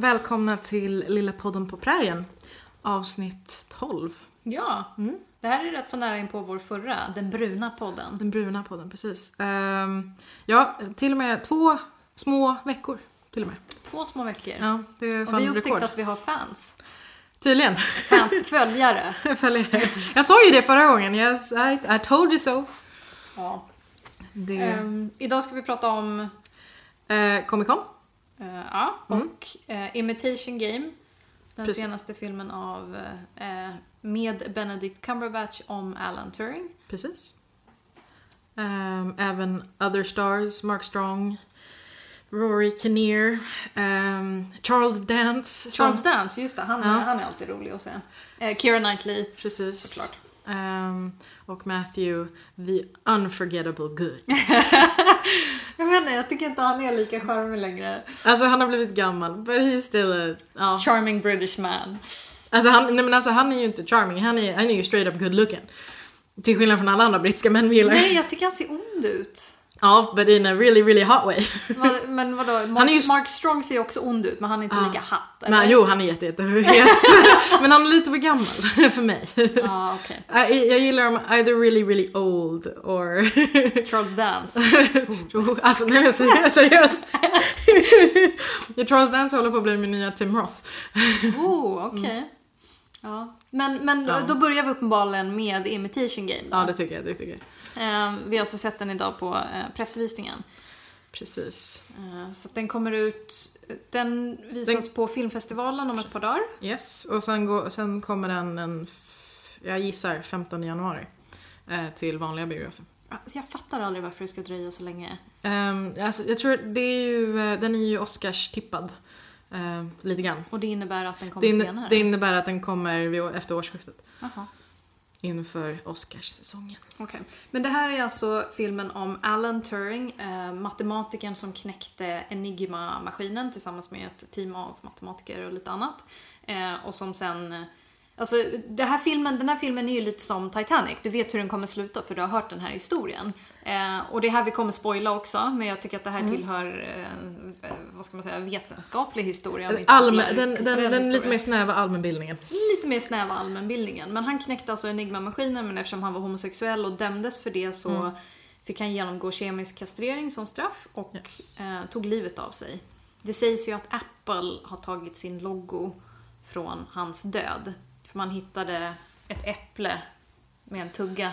välkomna till Lilla podden på prärien. Avsnitt 12. Ja, det här är rätt så nära in på vår förra, den bruna podden. Den bruna podden, precis. Ehm, ja, till och med två små veckor. Till och med. Två små veckor. Ja, det är och fan vi rekord. upptäckte att vi har fans. Tydligen. Fans, följare. Följare. Jag sa ju det förra gången. Yes, I, I told you so. Ja. Det, Ehm, idag ska vi prata om, eh, Comic Con. Eh, ja, och eh, Imitation Game. Den Mm. Precis. senaste filmen av, eh, med Benedict Cumberbatch om Alan Turing. Precis. Ehm, även Other Stars, Mark Strong, Rory Kinnear, ehm, Charles Dance. som- Charles Dance, just det, han, Ja. han är alltid rolig att se. Eh, Keira Knightley, Precis. såklart. Ehm, och Matthew, the unforgettable good. Jag inte, jag tycker inte han är lika charmig längre. Alltså han har blivit gammal, but he's still a... Ja. Charming British man. Alltså han, nej men alltså han är ju inte charming, han är, han är ju straight up good looking. Till skillnad från alla andra brittiska män vi gillar. Nej, jag tycker han ser ond ut. Ja, but in a really really hot way. Vad- Men vadå, Mark, Han är ju- Mark Strong ser också ond ut men han är inte Ja. lika hatt. eller? Men jo, han är jätte, jätte. Men han är lite för gammal för mig. Ja, okej. Jag, jag gillar dem either really really old or... Charles Dance. Jo, alltså nej men seriöst. seriöst. Charles Dance håller på att bli min nya Tim Roth. Oh, okej. Ja. Men, men. Ja. då börjar vi uppenbarligen med Imitation Game. Då. Ja, det tycker jag. Det tycker jag. Eh, vi har alltså sett den idag på eh, pressvisningen. Precis. Eh, så den kommer ut, den visas på filmfestivalen om ett par dagar. Yes, och sen, går, sen kommer den en, jag gissar 15 januari. Eh, till vanliga biografer. Alltså, jag fattar aldrig varför det ska dröja så länge. Um, alltså, jag tror det är ju, eh, den är ju Oscars-tippad. Eh, lite grann. Och det innebär att den kommer Det, senare. det innebär att den kommer vid, efter årsskiftet. Jaha. Inför Oscarssäsongen. Okej. Men det här är alltså filmen om Alan Turing, eh, matematikern som knäckte Enigma-maskinen tillsammans med ett team av matematiker och lite annat. Eh, och som sen... eh, Alltså, det här filmen, den här filmen är ju lite som Titanic. Du vet hur den kommer sluta för du har hört den här historien. Eh, och det är här vi kommer spoila också, men jag tycker att det här tillhör, eh, vad ska man säga, vetenskaplig historia. Allmän, den, den, kulturell den lite mer snäva allmänbildningen. lite mer snäva allmänbildningen. Men han knäckte alltså Enigma-maskinen men eftersom han var homosexuell och dömdes för det så Mm. fick han genomgå kemisk kastrering som straff och Yes. eh, tog livet av sig. Det sägs ju att Apple har tagit sin logo från hans död. Man hittade ett äpple med en tugga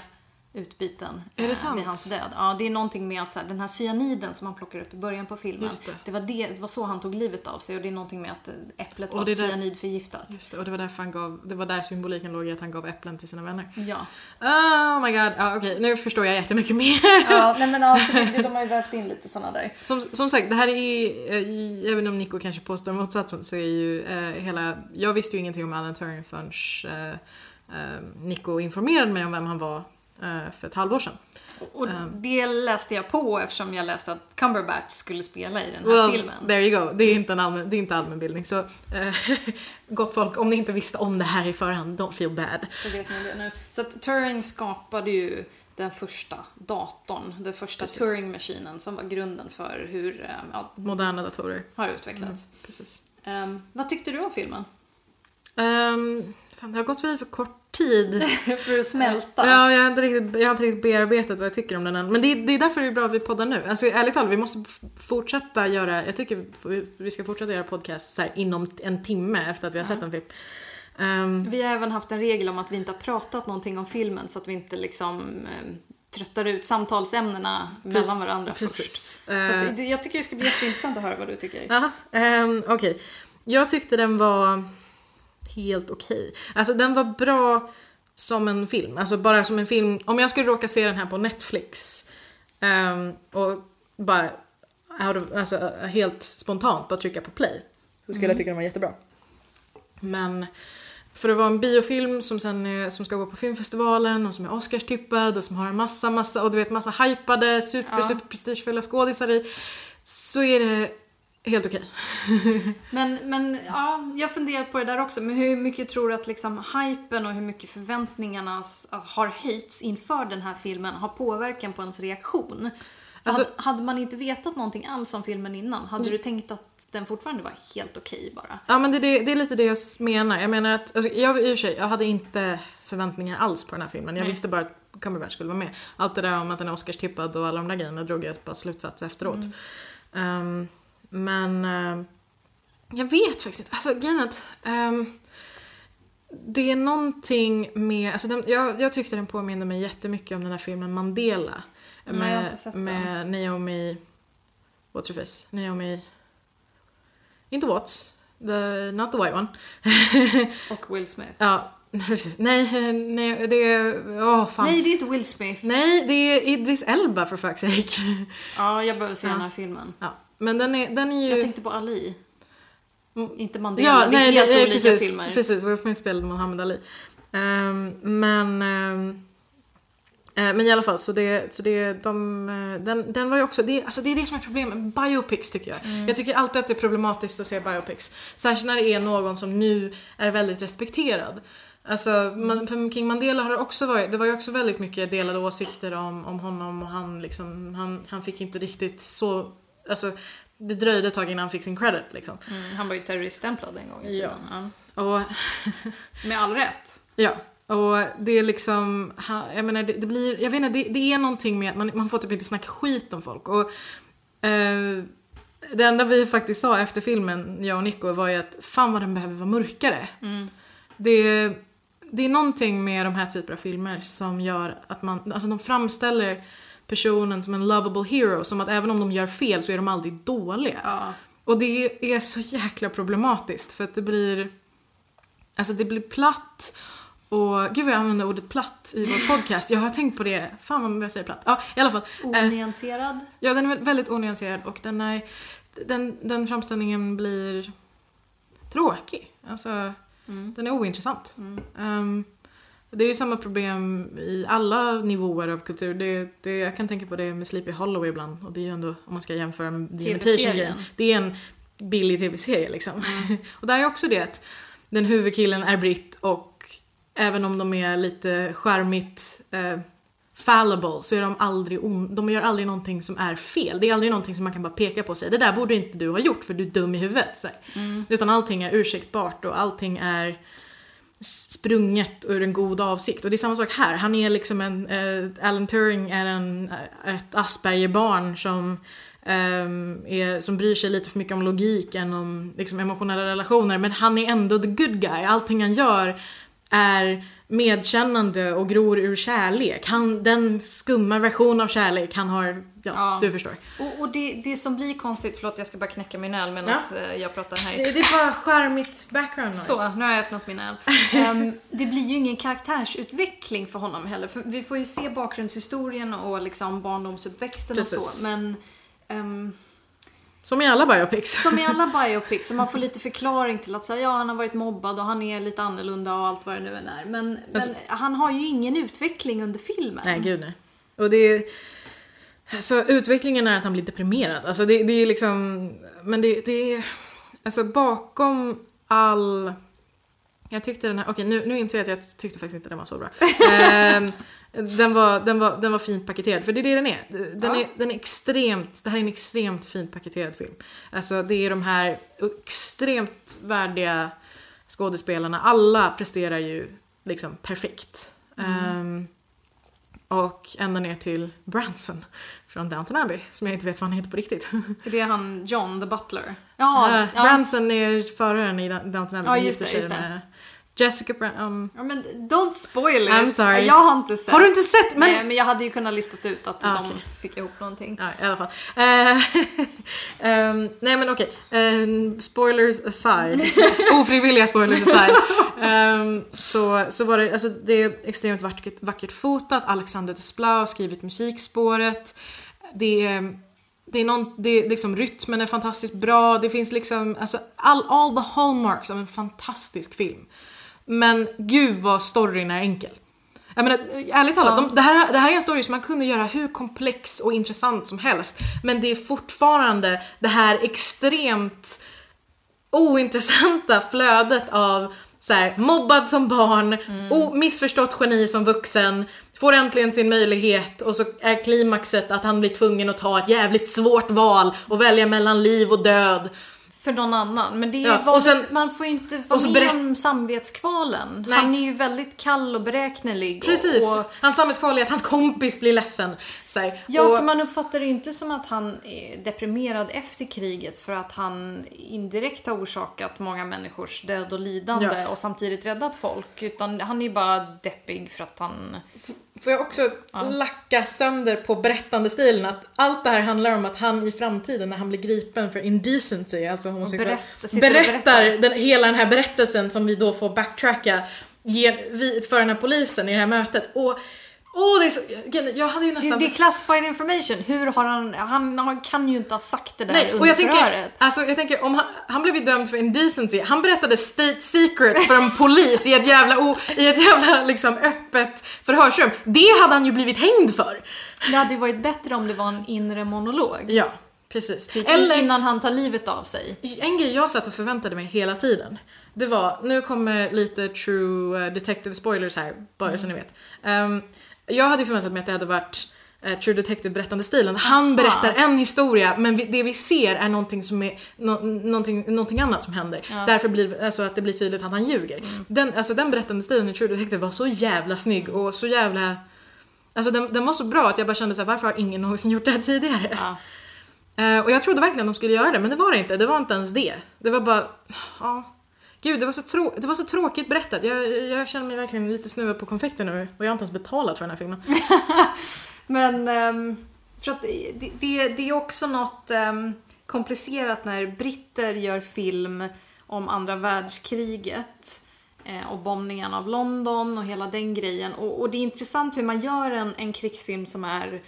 utbiten Är det eh, sant? vid hans död. Ja, det är någonting med att så här, den här cyaniden som han plockar upp i början på filmen, det. det. var det, det var så han tog livet av sig och det är någonting med att eh, äpplet Och var där- cyanidförgiftat. Just det, och det var därför han gav, det var där symboliken låg i att han gav äpplen till sina vänner. Ja. Oh my god, ja, okej nu förstår jag jättemycket mer. Ja, nej men alltså, de har ju vävt in lite såna där. Som, som sagt, det här är, eh, även om Nico kanske påstår motsatsen, så är ju eh, hela, jag visste ju ingenting om Alan Turing förrän eh, eh, Nico informerade mig om vem han var eh, för ett halvår sedan. Och Ehm. det läste jag på eftersom jag läste att Cumberbatch skulle spela i den här filmen. there you go. Det är inte, en allmän, det är inte allmänbildning. Så eh, gott folk, om ni inte visste om det här i förhand, don't feel bad. Så vet ni det nu. Så att Turing skapade ju den första datorn, den första. Turing-maskinen som var grunden för hur eh, ja, Moderna datorer. har utvecklats. Precis. Ehm, vad tyckte du om filmen? Um, fan, det har gått för kort tid. för att smälta? Ja, jag har, inte riktigt, jag har inte riktigt bearbetat vad jag tycker om den än. Men det, är- det är därför det är bra att vi poddar nu. Alltså ärligt talat, vi måste fortsätta göra, jag tycker vi- ska fortsätta göra podcast så inom en timme efter att vi har sett en film. Ehm, Vi har även haft en regel om att vi inte har pratat någonting om filmen så att vi inte liksom eh, tröttar ut samtalsämnena mellan varandra först. precis. Så att det, jag tycker det ska bli jätteintressant att höra vad du tycker. Jaha, ehm, okej. Jag tyckte den var helt okej. Alltså den var bra som en film. Alltså bara som en film. Om jag skulle råka se den här på Netflix ehm, och bara alltså, helt spontant bara trycka på play så skulle jag tycka den var jättebra. Men för att vara en biofilm som sen är, som ska gå på filmfestivalen och som är Oscars-tippad och som har en massa, massa, och du vet massa hypade, super, Ja. super prestigefulla skådisar i. Så är det helt okej. Men, men ja, jag funderar på det där också. Men hur mycket tror du att liksom hypen och hur mycket förväntningarna har höjts inför den här filmen har påverkan på ens reaktion? Alltså- hade, hade man inte vetat någonting alls om filmen innan, hade du tänkt att den fortfarande var helt okej bara. Ja men det, det, det är lite det jag menar. Jag menar att, alltså, jag i och för sig, jag hade inte förväntningar alls på den här filmen. Jag Nej. visste bara att Cumberbatch skulle vara med. Allt det där om att den är Oscarstippad och alla de där grejerna drog jag bara slutsats efteråt. Ehm, men eh, jag vet faktiskt inte. Alltså grejen att ehm, det är någonting med, alltså den, jag, jag tyckte den påminner mig jättemycket om den här filmen Mandela. Nej, den. med Naomi, what's her face? Naomi, inte Watts, the, not the white one. Och Will Smith. ja, precis. Nej, nej, det är, åh fan. Nej, Nej. det är inte Will Smith. det är Idris Elba för fuck's sake. Ja, jag behöver se Ja. den här filmen. ja, men den är, den är ju... Jag tänkte på Ali. Mm. Inte Mandela, Ja, det är nej, helt nej, olika precis, filmer. Precis, Will Smith spelade Muhammad Ali. Ehm, men, ehm, eh, men i alla fall, så det, så det, de, eh, den, den var ju också, det, alltså det är det som är problemet med biopics tycker jag. Mm. Jag tycker alltid att det är problematiskt att se biopics. Särskilt när det är någon som nu är väldigt respekterad. Alltså, man, för King Mandela har det också varit, det var ju också väldigt mycket delade åsikter om, om honom och han liksom, han, han fick inte riktigt så, alltså det dröjde ett tag innan han fick sin credit liksom. Mm, han var ju terroriststämplad en gång i Ja. tiden. Och Ja. Med all rätt. Ja, och det är liksom, jag menar det, det blir, jag vet inte, det, det är någonting med att man, man får typ inte snacka skit om folk. Och eh, det enda vi faktiskt sa efter filmen, jag och Nico, var ju att fan vad den behöver vara mörkare. Mm. Det, det är någonting med de här typer av filmer som gör att man, alltså de framställer personen som en lovable hero, som att även om de gör fel så är de aldrig dåliga. Ja. Och det är så jäkla problematiskt för att det blir Alltså det blir platt och gud vad jag använder ordet platt i vår podcast. Jag har tänkt på det, fan vad jag säger platt. Ja i alla fall. Eh, Onyanserad. ja den är väldigt onyanserad och den är den, den framställningen blir tråkig. Alltså Mm. den är ointressant. Mm. Ehm, det är ju samma problem i alla nivåer av kultur. Det, det, jag kan tänka på det med Sleepy Hollow ibland och det är ju ändå, om man ska jämföra med The Imitation. Game, det är en billig tv-serie liksom. och där är också det att den huvudkillen är britt och även om de är lite charmigt eh, fallible så är de aldrig on- de gör aldrig någonting som är fel. Det är aldrig någonting som man kan bara peka på och säga det där borde inte du ha gjort för du är dum i huvudet. Mm. Utan allting är ursäktbart och allting är sprunget ur en god avsikt. Och det är samma sak här. Han är liksom en, eh, Alan Turing är en, eh, ett Aspergerbarn som, eh, är, som bryr sig lite för mycket om logik än om liksom, emotionella relationer. Men han är ändå the good guy. Allting han gör är medkännande och gror ur kärlek. Han, den skumma version av kärlek han har, ja, Ja. du förstår. Och, och det, det som blir konstigt, förlåt jag ska bara knäcka min öl medan eh, jag pratar här. Det, det är bara charmigt background noise. Så, nu har jag öppnat min öl. Ehm, det blir ju ingen karaktärsutveckling för honom heller. För vi får ju se bakgrundshistorien och liksom barndomsuppväxten och Precis. så. Men ehm, Som i alla biopics. som i alla biopics, så man får lite förklaring till att säga ja han har varit mobbad och han är lite annorlunda och allt vad det nu än är. Men, Alltså- men han har ju ingen utveckling under filmen. Nej, gud nej. Och det är... Så utvecklingen är att han blir deprimerad. Alltså det, det är liksom... Men det, det är... Alltså bakom all... Jag tyckte den här... Okej, nu, nu inser jag att jag tyckte faktiskt inte den var så bra. Ehm, den, var, den, var, den var fint paketerad, för det är det den är. Den, Ja. är, den är extremt... Det här är en extremt fint paketerad film. Alltså det är de här extremt värdiga skådespelarna. Alla presterar ju liksom perfekt. Ehm, och ända ner till Branson från Downton Abbey, som jag inte vet vad han heter på riktigt. Det är han John the Butler. Jaha, Ja, ja. Branson är föraren i Downton Abbey Ja, som just det, just det. med Jessica Brown. Um, ja men don't spoil it. I'm sorry. Jag har inte sett. har du inte sett? Men... Nej, men jag hade ju kunnat listat ut att Ah, de okej. fick ihop någonting. Ja, i alla fall. Eh, ehm, nej men okej, Ehm, spoilers aside, ofrivilliga spoilers aside. Ehm, så, så var det, alltså det är extremt vackert, vackert fotat, Alexander Desplat har skrivit musikspåret. Det är, det är någon, det är liksom rytmen är fantastiskt bra, det finns liksom, alltså all, all the hallmarks av en fantastisk film. Men gud vad storyn är enkel. Jag menar, ärligt talat, Ja. de, det, här, det här är en story som man kunde göra hur komplex och intressant som helst. Men det är fortfarande det här extremt ointressanta flödet av så här, mobbad som barn, o, missförstått geni som vuxen, får äntligen sin möjlighet och så är klimaxet att han blir tvungen att ta ett jävligt svårt val och välja mellan liv och död. För någon annan. Men det är Ja, ju vanligt, sen- man får ju inte vara med om samvetskvalen. Nej. Han är ju väldigt kall och beräknelig. Precis. Och, och, Hans samvetskval är att hans kompis blir ledsen. Här. ja, och, för man uppfattar det ju inte som att han är deprimerad efter kriget för att han indirekt har orsakat många människors död och lidande Ja. och samtidigt räddat folk. Utan han är ju bara deppig för att han... Får jag också lacka sönder på berättandestilen att allt det här handlar om att han i framtiden när han blir gripen för indecency, alltså homosexuell, berättar berättar. den, hela den här berättelsen som vi då får backtracka ge, vi, för den här polisen i det här mötet. Och åh, det är så, jag hade ju nästan... det är classified information. Hur har han... Han, han kan ju inte ha sagt det där Nej, under och jag tänker, förhöret. alltså, jag tänker om han, han blev ju dömd för indecency, han berättade state secrets för en polis i ett jävla, o, i ett jävla liksom öppet förhörsrum. Det hade han ju blivit hängd för. Det hade ju varit bättre om det var en inre monolog. Ja, precis. Typ Eller innan han tar livet av sig. en grej jag satt och förväntade mig hela tiden. Det var, nu kommer lite true eh, detective spoilers här, bara så ni vet. Ehm, jag hade ju förväntat mig att det hade varit eh, True Detective berättande stilen. Han berättar en historia men vi, det vi ser är någonting som är nå, någonting, någonting annat som händer. Därför blir alltså att det blir tydligt att han ljuger. Den, alltså den berättande stilen i True Detective var så jävla snygg och så jävla Alltså den, den var så bra att jag bara kände så här, varför har ingen någonsin gjort det här tidigare? Ja. Eh, och jag trodde verkligen de skulle göra det, men det var det inte. Det var inte ens det. Det var bara, ja. Gud, det var så, trå- det var så tråkigt berättat. Jag, jag känner mig verkligen lite snuvad på konfekten nu och jag har inte ens betalat för den här filmen. Men ehm, för att det, det, det är också något ehm, komplicerat när britter gör film om andra världskriget eh, och bombningen av London och hela den grejen. Och, och det är intressant hur man gör en, en krigsfilm som är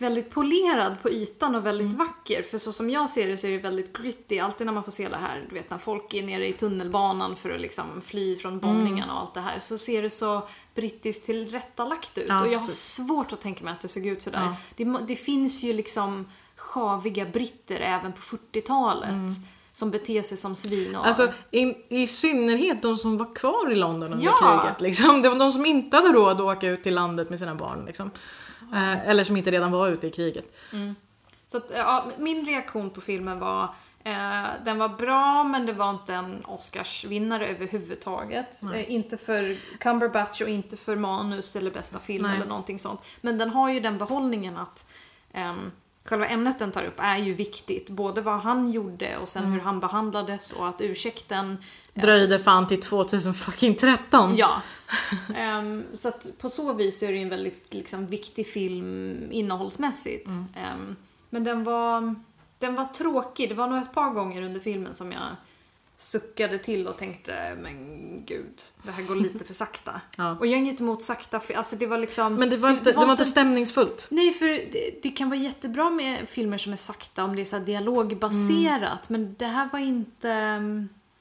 väldigt polerad på ytan och väldigt vacker. För så som jag ser det så är det väldigt gritty. Alltid när man får se det här, du vet när folk är nere i tunnelbanan för att liksom fly från bombningarna och allt det här. Så ser det så brittiskt tillrättalagt ut. Ja, och jag har precis. svårt att tänka mig att det såg ut sådär. Ja. Det, det finns ju liksom sjaviga britter även på 40-talet. Som beter sig som svin och... Alltså in, i synnerhet de som var kvar i London under Ja. kriget. Liksom. Det var de som inte hade råd att åka ut till landet med sina barn. Liksom. Eh, eller som inte redan var ute i kriget. Så att, ja, min reaktion på filmen var eh, den var bra men det var inte en Oscarsvinnare överhuvudtaget. Eh, inte för Cumberbatch och inte för manus eller bästa film Nej. eller någonting sånt. Men den har ju den behållningen att ehm, själva ämnet den tar upp är ju viktigt. Både vad han gjorde och sen hur han behandlades och att ursäkten Dröjde fan till 2013. Ja. Ehm, så att på så vis är det ju en väldigt liksom, viktig film innehållsmässigt. Ehm, men den var, den var tråkig. Det var nog ett par gånger under filmen som jag suckade till och tänkte men gud, det här går lite för sakta. Ja. Och jag är inget emot sakta, fi- alltså det var liksom... Men det var, inte, det var inte stämningsfullt. Nej, för det, det kan vara jättebra med filmer som är sakta om det är så dialogbaserat, men det här var inte...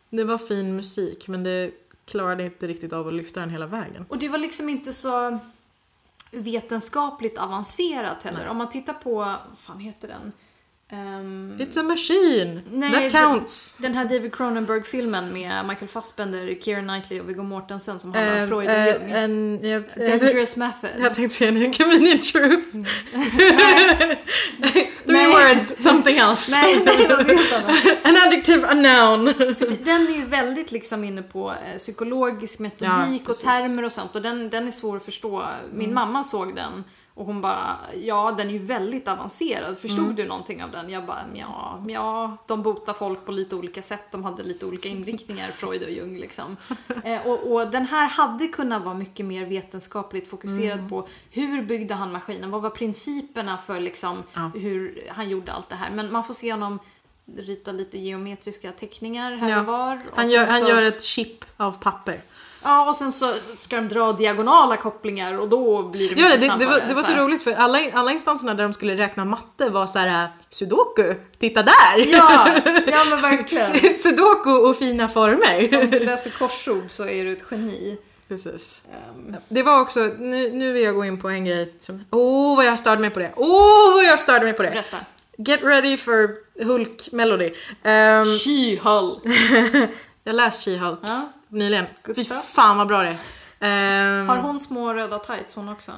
Det var fin musik men det klarade inte riktigt av att lyfta den hela vägen. Och det var liksom inte så vetenskapligt avancerat heller. Om man tittar på, vad fan heter den? Ehm, It's a machine! Nej, That counts! den här David Cronenberg-filmen med Michael Fassbender, Keira Knightley och Viggo Mortensen som handlar om Eh, Freud och eh, Jung. en- jag, Dangerous Method. jag tänkte säga en convenient truth. Three Nej. words, something else. Nej, nej, något helt annat. An adjective, a noun. Den är ju väldigt liksom inne på eh, psykologisk metodik Ja, och. Mm. termer och sånt och den, den är svår att förstå. Min mamma såg den och hon bara, ja den är ju väldigt avancerad, förstod Mm. du någonting av den? Jag bara, ja, ja, de botar folk på lite olika sätt, de hade lite olika inriktningar, Freud och Jung liksom. Eh, och, och den här hade kunnat vara mycket mer vetenskapligt fokuserad Mm. på hur byggde han maskinen, vad var principerna för liksom Ja. hur han gjorde allt det här. Men man får se honom rita lite geometriska teckningar här Ja. och var. Och Han gör, han så, gör ett chip av papper. Ja, och sen så ska de dra diagonala kopplingar och då blir det Ja, mycket det, det, var, snabbare, det var så här. roligt för alla, alla instanserna där de skulle räkna matte var så här sudoku, titta där! Ja, ja men verkligen. sudoku och fina former. Om du löser korsord så är du ett geni. Precis. Ehm, Det var också, nu, nu vill jag gå in på en grej som, åh oh, vad jag störde mig på det. Åh oh, vad jag störde mig på det. berätta. Get ready for Hulk Melody. Um, She-Hulk. jag läste She-Hulk Ja. nyligen. Fy fan vad bra det är. Ehm, Har hon små röda tights hon också?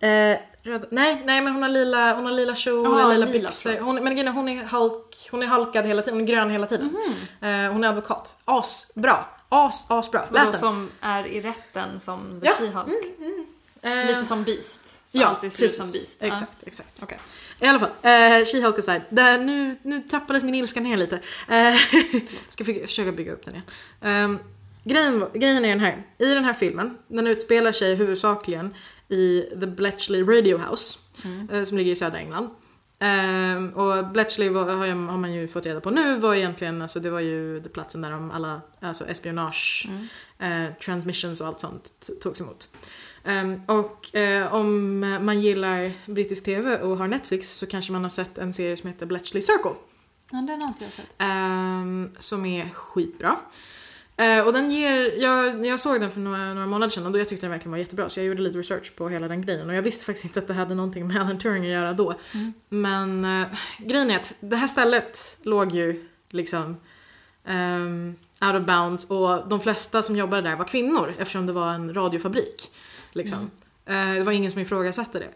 Eh, röda, nej, nej men hon har lila, hon har lila kjol, Ja, lila, lila byxor. Hon, men grejen hon är halk, hon är halkad hela tiden, hon är grön hela tiden. Mhm. Eh, hon är advokat. As, bra. As, asbra. Läs Vadå den. som är i rätten som The Ja. She-Hulk? Eh, Lite som Beast. Så ja, alltid ser ut precis. som Beast. Exakt, exakt. Okej. I alla fall, eh, She-Hulk aside. Där, nu, nu trappades min ilska ner lite. Eh, ska försöka- bygga upp den igen. Ehm, grejen, grejen är den här. I den här filmen, den utspelar sig huvudsakligen i The Bletchley Radio House. eh, som ligger i södra England. Ehm, och Bletchley var, har, jag, har man ju fått reda på nu var egentligen, alltså det var ju det platsen där de alla, alltså espionage, eh, transmissions och allt sånt togs emot. Ehm, och eh, om man gillar brittisk TV och har Netflix så kanske man har sett en serie som heter Bletchley Circle. Ja, den har inte jag sett. ehm, som är skitbra. Eh, och den ger, jag, jag såg den för några, några månader sedan och då jag tyckte den verkligen var jättebra så jag gjorde lite research på hela den grejen och jag visste faktiskt inte att det hade någonting med Alan Turing att göra då. Men eh, grejen är att det här stället låg ju liksom ehm, out of bounds och de flesta som jobbade där var kvinnor eftersom det var en radiofabrik. Liksom. Eh, det var ingen som ifrågasatte det.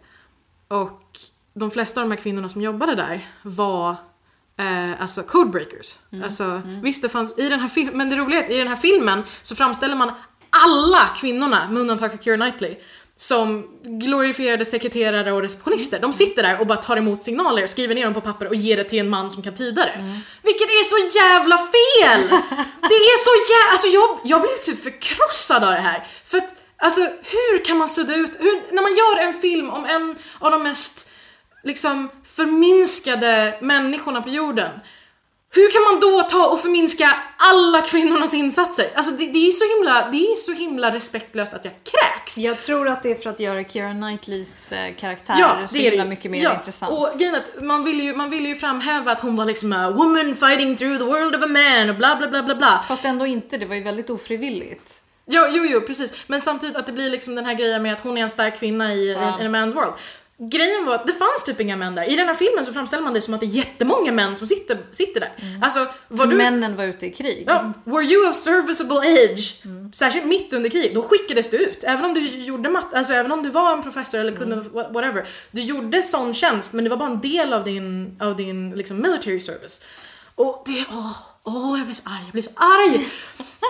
Och de flesta av de här kvinnorna som jobbade där var eh, alltså codebreakers. Alltså, Visst, det fanns i den här filmen, men det roliga är att i den här filmen så framställer man alla kvinnorna, med undantag för Keira Knightley, som glorifierade sekreterare och receptionister. De sitter där och bara tar emot signaler, skriver ner dem på papper och ger det till en man som kan tyda det. Vilket är så jävla fel! Det är så jävla... Alltså jag, jag blev typ förkrossad av det här. För att, alltså hur kan man sudda ut... Hur, när man gör en film om en av de mest liksom förminskade människorna på jorden. Hur kan man då ta och förminska alla kvinnornas insatser? Alltså det, det, är så himla, det är så himla respektlöst att jag kräks. Jag tror att det är för att göra Keira Knightleys eh, karaktär så det är himla det. mycket mer ja. intressant. Och grejen att man vill, ju, man vill ju framhäva att hon var liksom a woman fighting through the world of a man och bla bla bla bla bla. Fast ändå inte, det var ju väldigt ofrivilligt. Jo, jo, jo, precis. Men samtidigt att det blir liksom den här grejen med att hon är en stark kvinna i Ja. in a man's world. Grejen var att det fanns typ inga män där. I den här filmen så framställer man det som att det är jättemånga män som sitter, sitter där. Alltså, var du... Männen var ute i krig. Ja, were you of serviceable age, särskilt mitt under krig, då skickades du ut. Även om du gjorde matte, alltså även om du var en professor eller kunde wha- whatever. Du gjorde sån tjänst men det var bara en del av din, av din liksom military service. Och det, åh, åh jag blir så arg, jag blir så arg!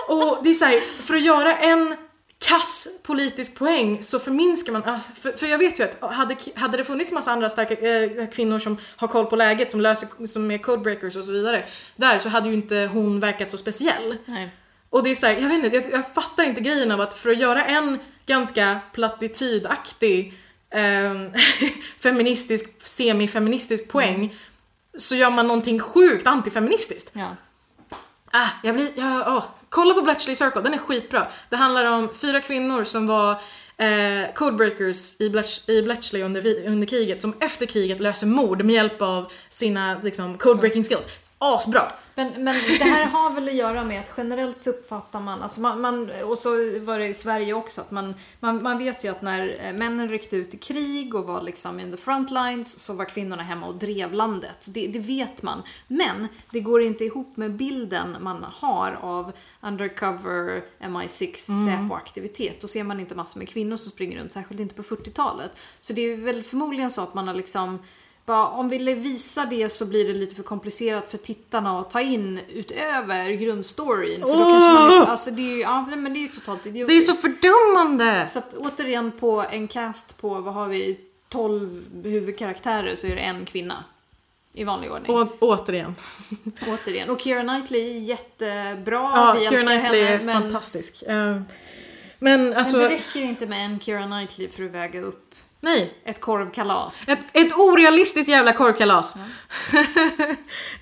och det är såhär, för att göra en kass politisk poäng så förminskar man, ah, för, för jag vet ju att hade, hade det funnits massa andra starka eh, kvinnor som har koll på läget, som löser, som är codebreakers och så vidare, där så hade ju inte hon verkat så speciell. Nej. Och det är så här, jag vet inte, jag, jag fattar inte grejen av att för att göra en ganska plattitydaktig ehm, feministisk, semifeministisk poäng så gör man någonting sjukt antifeministiskt. Ja. Ah, jag blir, ja, oh. Kolla på Bletchley Circle, den är skitbra. Det handlar om fyra kvinnor som var eh, codebreakers i, Bletch, i Bletchley under, under kriget som efter kriget löser mord med hjälp av sina liksom, codebreaking skills. Asbra! Men, men det här har väl att göra med att generellt så uppfattar man, alltså man, man och så var det i Sverige också, att man, man, man vet ju att när eh, männen ryckte ut i krig och var liksom in the front lines så var kvinnorna hemma och drev landet. Det, det vet man. Men det går inte ihop med bilden man har av undercover MI6 Säpo-aktivitet. Då ser man inte massor med kvinnor som springer runt, särskilt inte på 40-talet. Så det är väl förmodligen så att man har liksom bara, om vi vill visa det så blir det lite för komplicerat för tittarna att ta in utöver grundstoryn. För då kanske man, alltså det är ju, ja, men det är ju totalt Det är idiotiskt. så fördummande! Så att återigen på en cast på, vad har vi, 12 huvudkaraktärer så är det en kvinna. I vanlig ordning. Och, återigen. återigen. Och Keira Knightley är jättebra, Ja, vi Keira Knightley henne. är Men, fantastisk. Eh, men alltså, men det räcker inte med en Keira Knightley för att väga upp nej. ett korvkalas. Ett, ett orealistiskt jävla korvkalas.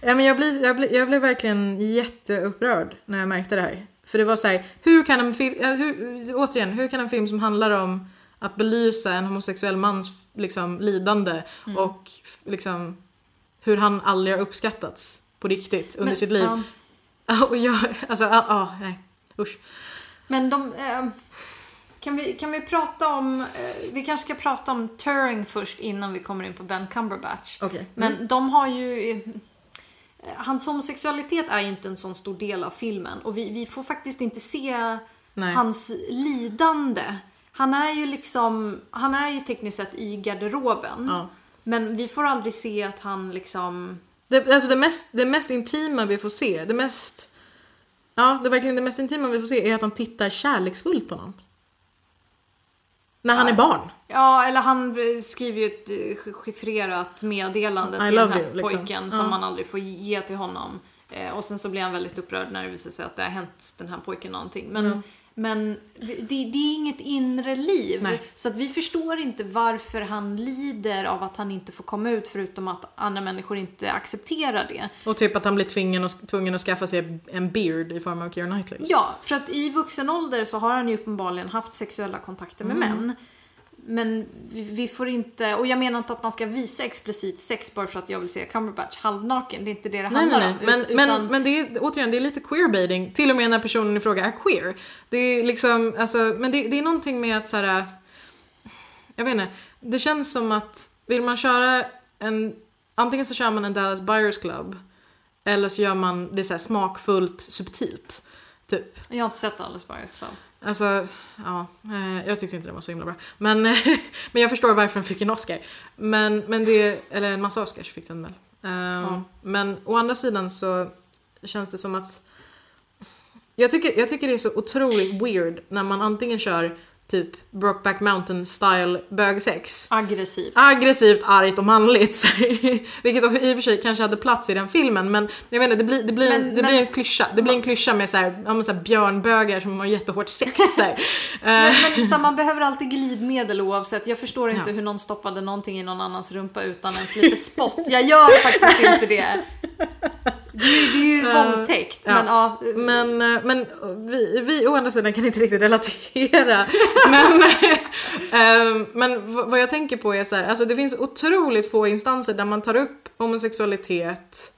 ja, men jag, blir, jag, blir, jag blev verkligen jätteupprörd när jag märkte det här. För det var så här, hur kan en film, ja, hur, återigen, hur kan en film som handlar om att belysa en homosexuell mans liksom, lidande Mm. och liksom hur han aldrig har uppskattats på riktigt under Men- sitt liv. ja. Och jag, alltså, ja, ja, nej. Usch. Men de... Eh, kan, vi, kan vi prata om... Eh, vi kanske ska prata om Turing först innan vi kommer in på Ben Cumberbatch. Okej. Men de har ju... eh, Hans homosexualitet är ju inte en sån stor del av filmen och vi, vi får faktiskt inte se Nej. hans lidande. han är ju liksom, han är ju tekniskt sett i garderoben. Ja. Men vi får aldrig se att han liksom... Det, alltså det, mest, det mest intima vi får se, det mest... Ja, det är verkligen det mest intima vi får se är att han tittar kärleksfullt på någon. När han är barn. Ja, eller han skriver ju ett chiffrerat meddelande I till den här you, liksom. pojken Ja. som man aldrig får ge till honom. Eh, och sen så blir han väldigt upprörd när det visar sig att det har hänt den här pojken någonting. Men, Mm. Men det, det är inget inre liv. Nej. Så att vi förstår inte varför han lider av att han inte får komma ut förutom att andra människor inte accepterar det. Och typ att han blir tvungen att, tvungen att skaffa sig en beard i form av Keira Knightley. Ja, för att i vuxen ålder så har han ju uppenbarligen haft sexuella kontakter med Mm. män. Men vi, vi får inte, och jag menar inte att man ska visa explicit sex bara för att jag vill se Cumberbatch halvnaken, det är inte det det Nej, handlar nej, nej. om. Men, ut- men, utan- men det är, återigen, det är lite queerbaiting. Till och med när personen i fråga är queer. Det är liksom, alltså, men det, det är någonting med att så här. Jag vet inte. Det känns som att vill man köra en, antingen så kör man en Dallas Buyers Club. Eller så gör man det så här smakfullt, subtilt. Typ. Jag har inte sett Alice Buyers Club. Alltså, ja, eh, jag tyckte inte den var så himla bra. Men, men jag förstår varför den fick en Oscar. Men, men det, eller en massa Oscars fick den väl. Ehm, Ja. Men å andra sidan så känns det som att jag tycker, jag tycker det är så otroligt weird när man antingen kör typ Brokeback Mountain style bögsex Aggressivt. aggressivt, argt och manligt. Vilket också i och för sig kanske hade plats i den filmen men jag inte, det blir, det blir, Men- det men- blir en klyscha. Det blir en klyscha med så här, ja, så björnbögar som har jättehårt sex där. Eh, Men, men så man behöver alltid glidmedel oavsett. Jag förstår inte Ja. hur någon stoppade någonting i någon annans rumpa utan ens lite spott. Jag gör faktiskt inte det. Det är ju, det är ju Eh, våldtäkt. Men ja. Men, eh, men vi, vi å andra sidan kan inte riktigt relatera. men eh, men vad jag tänker på är så här, alltså det finns otroligt få instanser där man tar upp homosexualitet,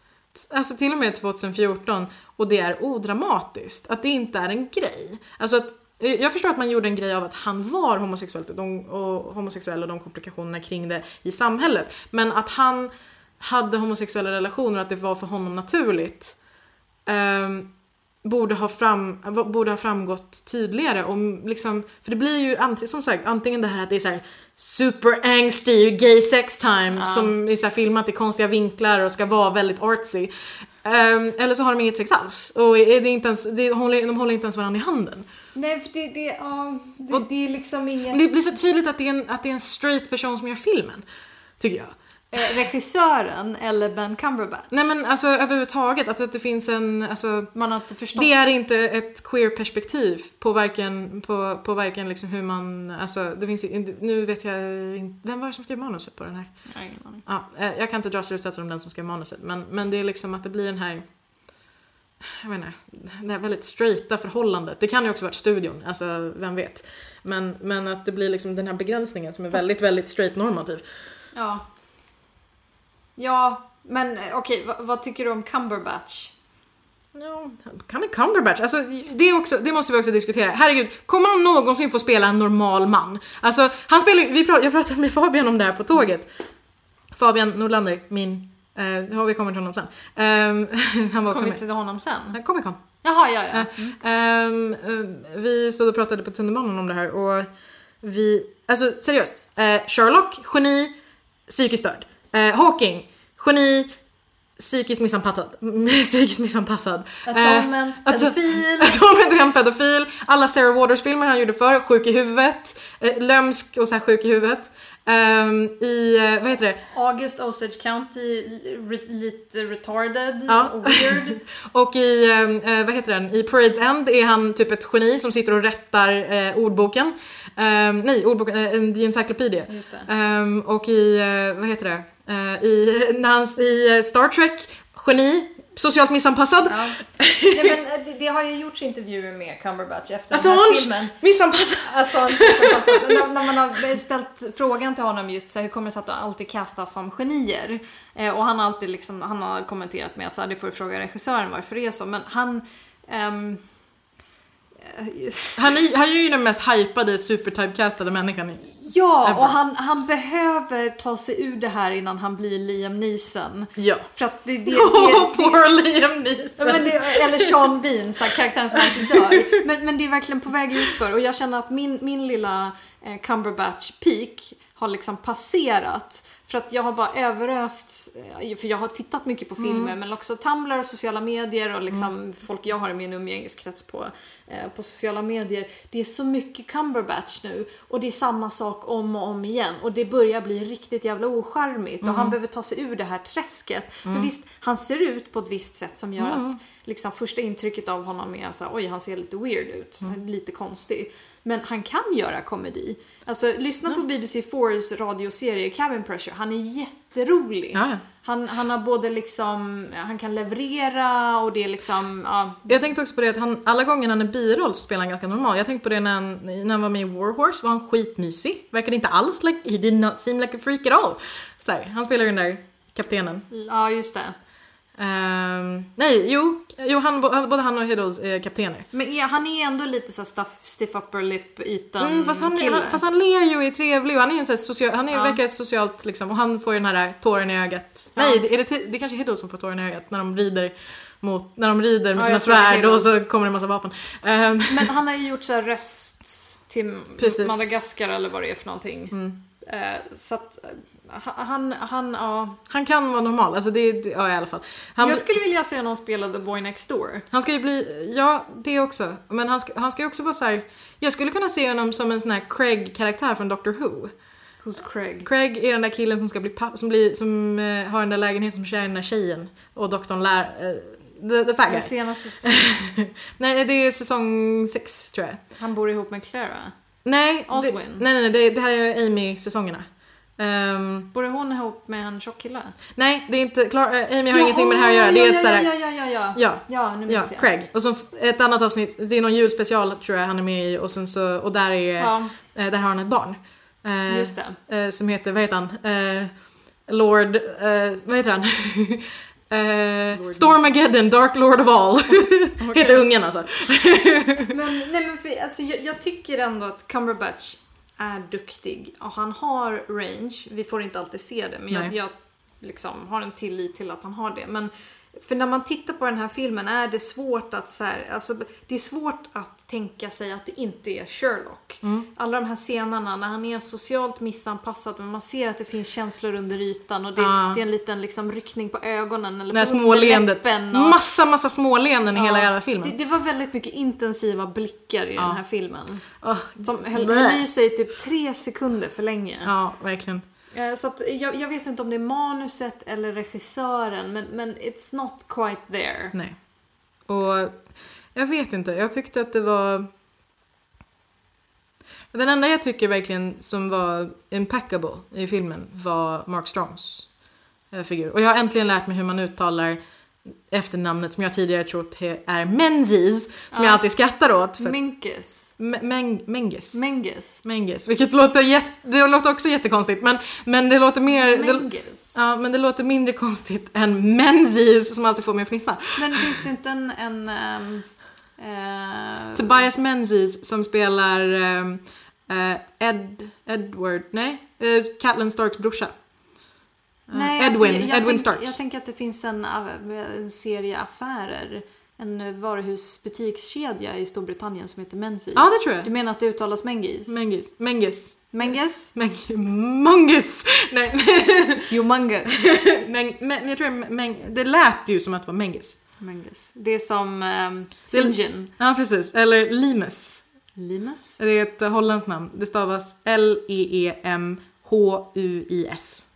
alltså till och med 2014, och det är odramatiskt. Att det inte är en grej. Alltså att, jag förstår att man gjorde en grej av att han var homosexuell och, de, och homosexuell och de komplikationerna kring det i samhället. Men att han hade homosexuella relationer och att det var för honom naturligt ehm, borde, ha fram, borde ha framgått tydligare. Om liksom, för det blir ju antingen, som sagt antingen det här att det är så här super angsty gay sex time Ja. som är så här filmat i konstiga vinklar och ska vara väldigt artsy. Ehm, eller så har de inget sex alls och är det inte ens, det håller, de håller inte ens varandra i handen. Nej, för det, det, ja, det, Och- det är liksom ingen... Det blir så tydligt att det är en, att det är en straight person som gör filmen. Tycker jag. Eh, regissören eller Ben Cumberbatch. Nej men alltså överhuvudtaget, alltså att det finns en, alltså Man har inte förstått. Det är inte ett queer perspektiv på varken, på, på varken liksom hur man, alltså det finns nu vet jag inte, vem var det som skrev manuset på den här? Jag har ingen aning. Ja, eh, jag kan inte dra slutsatser om den som skrev manuset men, men det är liksom att det blir den här jag inte, det här väldigt straighta förhållandet. Det kan ju också varit studion, alltså vem vet. Men, men att det blir liksom den här begränsningen som är Fast- väldigt, väldigt straight normativ. Ja. Ja, men eh, okej, vad, vad tycker du om Cumberbatch? Ja, kan det Cumberbatch? Alltså, det, också, det måste vi också diskutera. Herregud, kommer han någonsin få spela en normal man? Alltså, han spelar, vi prat, jag pratade med Fabian om det här på tåget. Fabian Nordlander, min... Eh, ja, vi kommer till honom sen. Ehm, han var också Kommer till honom sen? Eh, Comic Con. Jaha, ja, ja. Eh, ehm, eh, vi stod och pratade på tunnelbanan om det här och vi... Alltså seriöst. Eh, Sherlock, geni, psykiskt störd. Eh, Hawking, geni, psykiskt missanpassad. psykiskt missanpassad. Eh, Atonement, Ato- pedofil. Atonement är en pedofil. Alla Sarah Waters-filmer han gjorde för Sjuk i huvudet, eh, lömsk och så här sjuk i huvudet. Ehm, I, eh, vad heter det? August Osage County, re, lite retarded Ja. och weird. Och i, ehm, eh, vad heter den? I Parade's End är han typ ett geni som sitter och rättar eh, ordboken. Ehm, nej, ordboken, eh, The Encyclopedia. Det. Ehm, och i, eh, vad heter det? Eh, I, när han, I Star Trek, geni, socialt missanpassad. Ja. Nej, men det, det har ju gjorts intervjuer med Cumberbatch efter den här Assange, filmen. missanpassad. Alltså, när, när man har ställt frågan till honom just så här, hur kommer det sig att du alltid kastas som genier? Eh, och han har alltid liksom, han har kommenterat med att så här, det får du fråga regissören varför det är så. Men han, ehm, han, är, han är ju den mest hypade supertypecastade människan. Ja, och han, han behöver ta sig ur det här innan han blir Liam Neeson. Ja. För att det... det, det, oh, poor Liam Neeson! Men det, eller Sean Bean, så här, karaktären som alltid dör. Men, men det är verkligen på väg utför och jag känner att min, min lilla eh, Cumberbatch peak har liksom passerat. För att jag har bara överöst, eh, för jag har tittat mycket på filmer mm. men också Tumblr, sociala medier och liksom mm. folk jag har i min umgängeskrets på, eh, på sociala medier. Det är så mycket Cumberbatch nu och det är samma sak om och om igen och det börjar bli riktigt jävla ocharmigt mm. och han mm. behöver ta sig ur det här träsket. För mm. visst, han ser ut på ett visst sätt som gör mm. att liksom första intrycket av honom är så oj han ser lite weird ut, lite konstig. Men han kan göra komedi. Alltså lyssna på BBC 4s radioserie Cabin Pressure. Han är jätterolig. Ja. Han, han har både liksom, han kan leverera och det är liksom, ja. Jag tänkte också på det att han, alla gånger han är biroll så spelar han ganska normal. Jag tänkte på det när han, när han var med i Warhorse var han skitmysig. Verkade inte alls like, he did not seem like a freak at all. Så här, han spelar ju den där kaptenen. Ja, just det. Um, nej, jo, jo han, både han och Hiddles är kaptener. Men är, han är ändå lite så stuff, stiff upper lip ytan mm, fast, han, kille. Han, fast han ler ju och är trevlig och han är en sån social, han är, ja. verkar socialt liksom och han får ju den här tåren i ögat. Ja. Nej, är det, det är kanske Hiddles som får tåren i ögat när de rider mot, när de rider med ja, sina svärd och så kommer det en massa vapen. Um, Men han har ju gjort så röst till Precis. Madagaskar eller vad det är för någonting. Mm. Uh, så att han, han, ja. Han kan vara normal, alltså det, det ja i alla fall. Han, jag skulle vilja se någon spela The Boy Next Door. Han ska ju bli, ja det också. Men han ska, han ska ju också vara så här, jag skulle kunna se honom som en sån här Craig-karaktär från Doctor Who. Who's Craig? Craig är den där killen som ska bli pappa, som, blir, som uh, har den där lägenheten som kär den där tjejen. Och doktorn lär, uh, the, the fat guy. senaste Nej det är säsong 6 tror jag. Han bor ihop med Clara? Nej, det, nej, nej, nej det, det här är Amy-säsongerna. Um, Bor hon ihop med en tjock kille? Nej, det är inte, Clara, äh, Amy har Jaha, ingenting med det här att göra. Det är ja, ett såhär, ja, ja, ja, ja, ja. Ja, nu ja, jag. Craig. Och så ett annat avsnitt, det är någon julspecial tror jag han är med i och sen så, och där är, ja. äh, där har han ett barn. Äh, Just det. Äh, som heter, vad heter han? Lord, vad heter han? Uh, Stormageddon, Dark Lord of All. okay. Heter ungen alltså. men, nej men för, alltså, jag, jag, tycker ändå att Cumberbatch är duktig och han har range. Vi får inte alltid se det men jag, jag liksom har en tillit till att han har det. Men för när man tittar på den här filmen är det svårt att så här, alltså, det är svårt att tänka sig att det inte är Sherlock. Mm. Alla de här scenerna när han är socialt missanpassad men man ser att det finns känslor under ytan och det, ah. det är en liten liksom ryckning på ögonen eller det på småleendet. Och, massa, massa småleenden i hela jävla filmen. Det, det, var väldigt mycket intensiva blickar i ja. den här filmen. Som höll i sig typ tre sekunder för länge. Ja, verkligen. Eh, så att jag, jag, vet inte om det är manuset eller regissören men, men it's not quite there. Nej. Och jag vet inte, jag tyckte att det var... Den enda jag tycker verkligen som var impeccable i filmen var Mark Strongs eh, figur. Och jag har äntligen lärt mig hur man uttalar efternamnet som jag tidigare trott är Menzies, som ja. jag alltid skrattar åt. För... Menkes. Meng Menges. Menges. Menges. Vilket låter, det låter också jättekonstigt men, men det låter mer... Menges. Det, ja, men det låter mindre konstigt än Menzies som alltid får mig att fnissa. Men finns det inte en... en um, uh... Tobias Menzies som spelar um, uh, Ed, Edward, nej, uh, Catelyn Starks brorsa. Nej, Edwin, alltså, jag, Edwin tänk, Stark. Jag tänker att det finns en, en serie affärer en varuhusbutikskedja i Storbritannien som heter Menzies. Ja, det tror jag. Du menar att det uttalas Mengis? Mengis. Menges. Menges? Meng Mungus! Nej. Humongous. men, men jag tror men, det lät ju som att det var Menges. Menges. Det är som um, Sinjin. Ja, precis. Eller Limes. Limes? Det är ett holländskt namn. Det stavas L-E-E-M-H-U-I-S.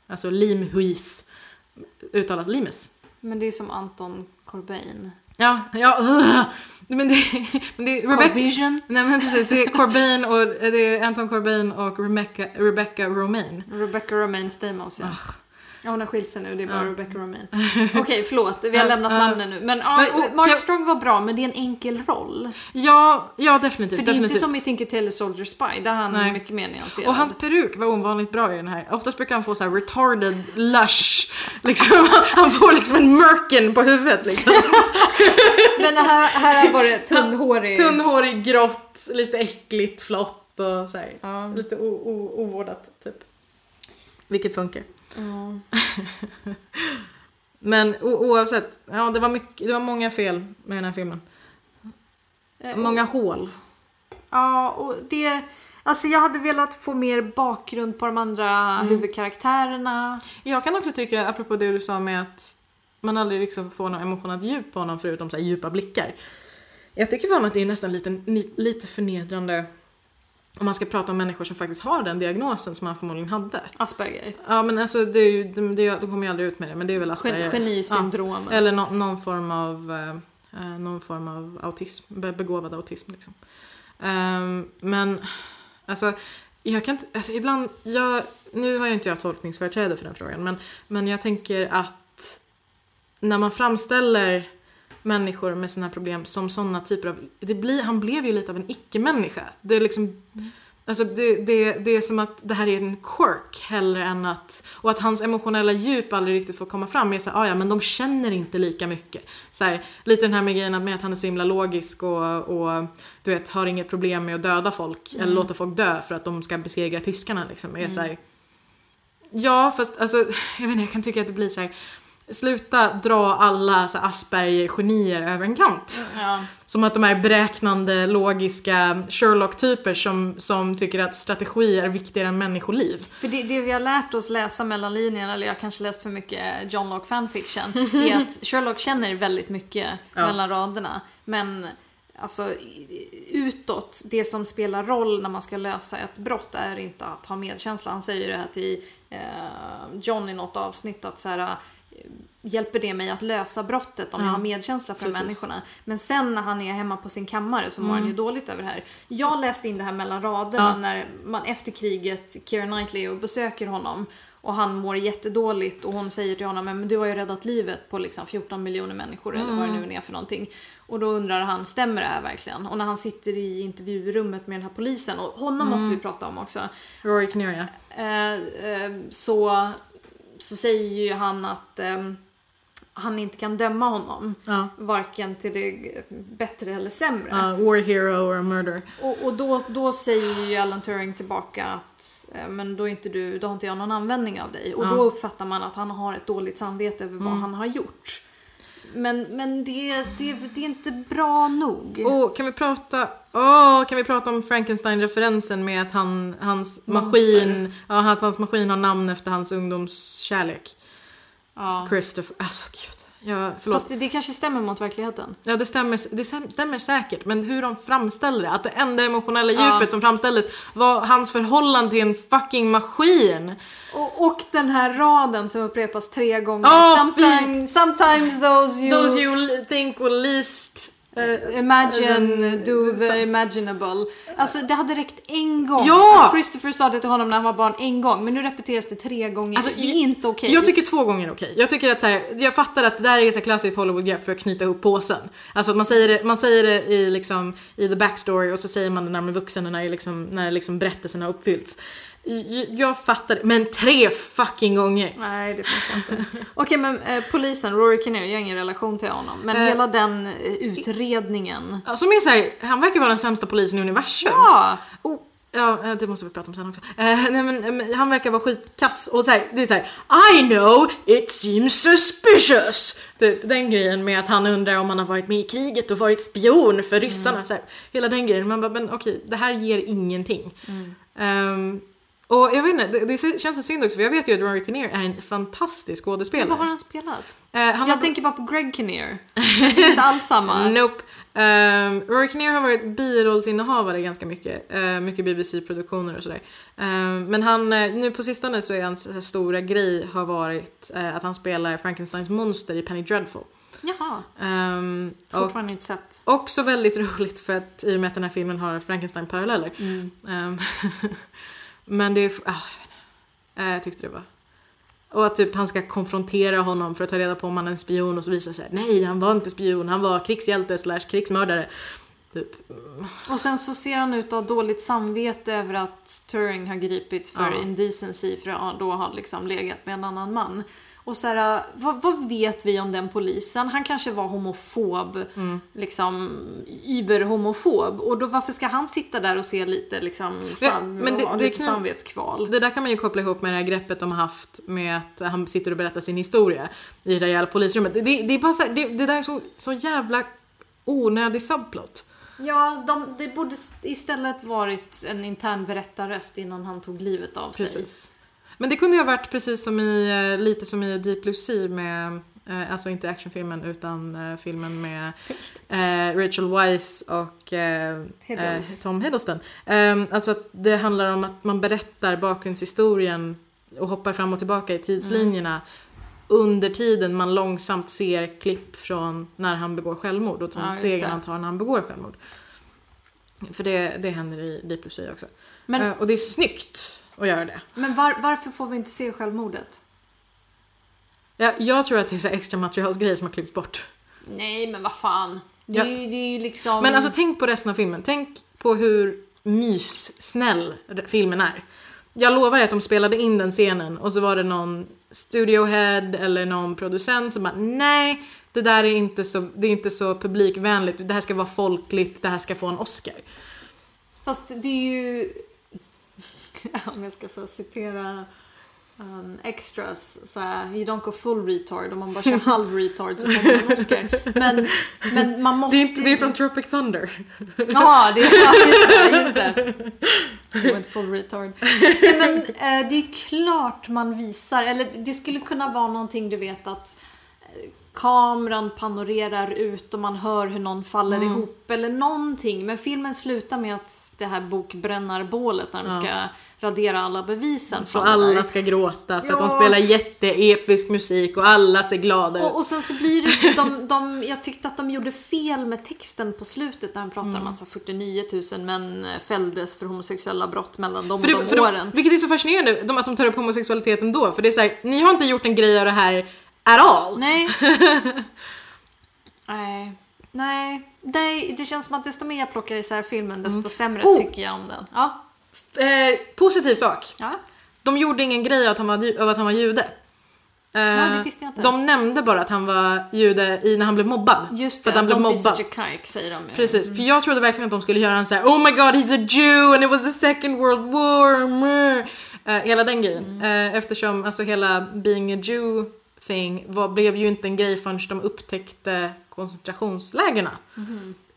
Alltså Limhuis. Uttalat Limes. Men det är som Anton Corbijn. Ja, ja. Uh, men det, men det är Rebecca, Corbision. Nej men precis, det är Corbyn och det är Anton Corbijn och Rebecca, Rebecca Romaine. Rebecca Romaine Stamos ja. Uh, Ja, hon har skilt sig nu, det är bara Ja. Rebecca Romaine. Okej, förlåt, vi har lämnat namnen nu. Men ja, Men, och- Mark Strong var bra, men det är en enkel roll. Ja, ja definitivt. För det är definitivt. inte som i Tinker Tailor Soldier Spy, där han är Nej. mycket mer nyanserad. Och hans peruk var ovanligt bra i den här. Oftast brukar han få så här retarded lush. Liksom, han får liksom en merkin på huvudet liksom. Men här, här var det tunnhårig. Tunnhårig, grått, lite äckligt, flott och så här. Ja. Lite ovårdat typ. Vilket funkar. Ja. Men oavsett, ja det var, mycket, det var många fel med den här filmen. Eh, Många hål. Ja, och det... Alltså jag hade velat få mer bakgrund på de andra Mm. huvudkaraktärerna. Jag kan också tycka, apropå det du sa med att man aldrig liksom får något emotionellt djup på honom förutom så här djupa blickar. Jag tycker fan att det är nästan lite, lite förnedrande om man ska prata om människor som faktiskt har den diagnosen som han förmodligen hade. Asperger. Ja men alltså det är ju, de, det, de kommer ju aldrig ut med det men det är väl Asperger. Gen- Genisyndromet. Ja, eller nå- någon form av eh, eh, någon form av autism, be- begåvad autism liksom. Ehm, men alltså jag kan inte, alltså ibland, jag, nu har jag inte jag tolkningsföreträde för den frågan men, men jag tänker att när man framställer människor med här problem som sådana typer av, det blir, han blev ju lite av en icke-människa. Det är liksom Alltså det, det, det är som att det här är en quirk hellre än att... Och att hans emotionella djup aldrig riktigt får komma fram. Är så här, ah, ja men de känner inte lika mycket. Så här, lite den här med grejen med att han är så himla logisk och, och du vet, har inget problem med att döda folk. Eller låta folk dö för att de ska besegra tyskarna liksom. Är så här, ja fast alltså, jag vet inte, jag kan tycka att det blir så här. Sluta dra alla så Asperger-genier över en kant. Ja. Som att de är beräknande, logiska Sherlock-typer som, som tycker att strategi är viktigare än människoliv. För det, det vi har lärt oss läsa mellan linjerna, eller jag kanske läst för mycket John Locke fanfiction, är att Sherlock känner väldigt mycket Ja. mellan raderna. Men alltså utåt, det som spelar roll när man ska lösa ett brott är inte att ha medkänsla. Han säger det här till eh, John i något avsnitt att så här, hjälper det mig att lösa brottet om Ja, jag har medkänsla för precis. människorna. Men sen när han är hemma på sin kammare så mår han ju dåligt över det här. Jag läste in det här mellan raderna Ja. när man efter kriget, Keira Knightley och besöker honom och han mår jättedåligt och hon säger till honom men du har ju räddat livet på liksom 14 miljoner människor eller vad det nu är för någonting. Och då undrar han, stämmer det här verkligen? Och när han sitter i intervjurummet med den här polisen, och honom måste vi prata om också. Rory Kinnear ja. Eh, eh, så, så säger ju han att ehm, han inte kan döma honom. Ja. Varken till det bättre eller sämre. Ja, war hero or murder. Och, och då, då säger ju Alan Turing tillbaka att eh, men då, är inte du, då har inte jag någon användning av dig. Och Ja. då uppfattar man att han har ett dåligt samvete över vad Mm. han har gjort. Men, men det, det, det är inte bra nog. Och kan vi prata, åh, kan vi prata om Frankenstein-referensen med att han, hans maskin, ja, att hans maskin har namn efter hans ungdomskärlek. ja. Christopher, alltså gud. Ja, förlåt. Fast det, det kanske stämmer mot verkligheten. Ja det stämmer, det stäm- stämmer säkert men hur de framställer det, att det enda emotionella Ja. djupet som framställdes var hans förhållande till en fucking maskin. Och, och den här raden som upprepas tre gånger. Ja, sometimes, sometimes those you, Those you think will least... eh, imagine Eh, do så- the imaginable. Alltså det hade räckt en gång. Ja! Christopher sa det till honom när han var barn en gång, men nu repeteras det tre gånger. Alltså, det är inte okej. Jag tycker två gånger är okej. Jag tycker att så här, jag fattar att det där är här klassiskt Hollywood-grepp för att knyta ihop påsen. Alltså att man säger det, man säger det i, liksom, i the backstory och så säger man det när man är vuxen och när, liksom, när liksom berättelsen har uppfyllts. Jag, fattar men tre fucking gånger. Nej, det funkar inte. Okej, men eh, polisen, Rory Kinnear, jag har ingen relation till honom. Men Eh, hela den eh, utredningen. Som är så här, han verkar vara den sämsta polisen i universum. Ja! Oh, ja, eh, det måste vi prata om sen också. Eh, nej, men, eh, han verkar vara skitkass och så här, det är så här, I know it seems suspicious. Typ den grejen med att han undrar om han har varit med i kriget och varit spion för ryssarna. Så här, hela den grejen. Man bara, men okej, det här ger ingenting. Ehm, och jag vet inte, det, det känns så synd också för jag vet ju att Rory Kinnear är en fantastisk skådespelare. Vad har han spelat? Eh, han Jag har- tänker bara på Greg Kinnear. Det är inte alls samma. Nope. Um, Rory Kinnear har varit birollsinnehavare ganska mycket. eh, mycket BBC-produktioner och sådär. Ehm, men han, eh, nu på sistone så är hans stora grej har varit eh, att han spelar Frankensteins monster i Penny Dreadful. Jaha, Um, och fortfarande inte sett. också väldigt roligt för att i och med att den här filmen har Frankenstein-paralleller. Ehm, men det är... ah, jag. Eh, jag tyckte det var... Och att typ han ska konfrontera honom för att ta reda på om han är en spion och så visar sig nej han var inte spion, han var krigshjälte slash krigsmördare. Typ. Och sen så ser han ut att ha dåligt samvete över att Turing har gripits för Ja. indecency för att då ha liksom legat med en annan man. Och så här, vad, vad vet vi om den polisen? Han kanske var homofob, Mm. liksom überhomofob. Och då varför ska han sitta där och se lite liksom sam, men det- det lite kan- samvetskval? Det där kan man ju koppla ihop med det här greppet de har haft med att han sitter och berättar sin historia i det där jävla polisrummet. Det, det, är bara så här, det, det där är så, så jävla onödig subplot. Ja, de, det borde istället varit en intern berättarröst innan han tog livet av sig. Men det kunde ju ha varit precis som i, eh, lite som i Deep Blue Sea med, eh, alltså inte actionfilmen utan eh, filmen med Rachel Weisz och. Tom Hiddleston. Eh, alltså att det handlar om att man berättar bakgrundshistorien och hoppar fram och tillbaka i tidslinjerna under tiden man långsamt ser klipp från när han begår självmord och Ja, just stegen det. han tar när han begår självmord. För det, det händer i Deep Blue Sea också. Men- och det är snyggt att göra det. Men var, varför får vi inte se självmordet? Ja, jag tror att det är så extra materialsgrejer som har klippts bort. Nej, men vad fan. Det Ja. är, ju, det är ju liksom... Men alltså tänk på resten av filmen. Tänk på hur myssnäll filmen är. Jag lovar att de spelade in den scenen och så var det någon studiohead eller någon producent som bara nej, det där är inte så, det är inte så publikvänligt, det här ska vara folkligt, det här ska få en Oscar. Fast det är ju... Om jag ska så citera um, extras, så här, you don't go full retard. Om man bara kör halv retard så får man Oscar. Men, men man måste Det är, inte, det är från Tropic Thunder. Ja, det är ja, just det. Just det. Went full retard. Nej, men eh, det är klart man visar, eller det skulle kunna vara någonting du vet att eh, kameran panorerar ut och man hör hur någon faller Mm. ihop eller någonting. Men filmen slutar med att det här bokbrännarbålet när de Ja. ska radera alla bevisen. Så alla där. ska gråta för att de Ja. spelar jätteepisk musik och alla ser glada ut. Och, och sen så blir det, de, de, jag tyckte att de gjorde fel med texten på slutet när de pratar Mm. om att så 49 000 män eh, fälldes för homosexuella brott mellan de och de det, för åren. de, vilket är så fascinerande, de, att de tar upp homosexualiteten då. För det är såhär, ni har inte gjort en grej av det här at all. Nej. Nej. Nej. Det känns som att desto mer jag plockar isär filmen desto sämre Oh. tycker jag om den. Ja. Eh, positiv sak. Ja. De gjorde ingen grej av att han var, av att han var jude. Eh, Ja, det visste jag inte. De nämnde bara att han var jude i, när han blev mobbad. Just det, att han blev mobbad. such a kike säger de. ju. Precis, för jag trodde verkligen att de skulle göra en så här: Oh my god he's a Jew and it was the second world war. meh." Eh, hela den grejen. Mm. Eh, eftersom alltså hela being a Jew thing var, blev ju inte en grej förrän de upptäckte koncentrationslägren.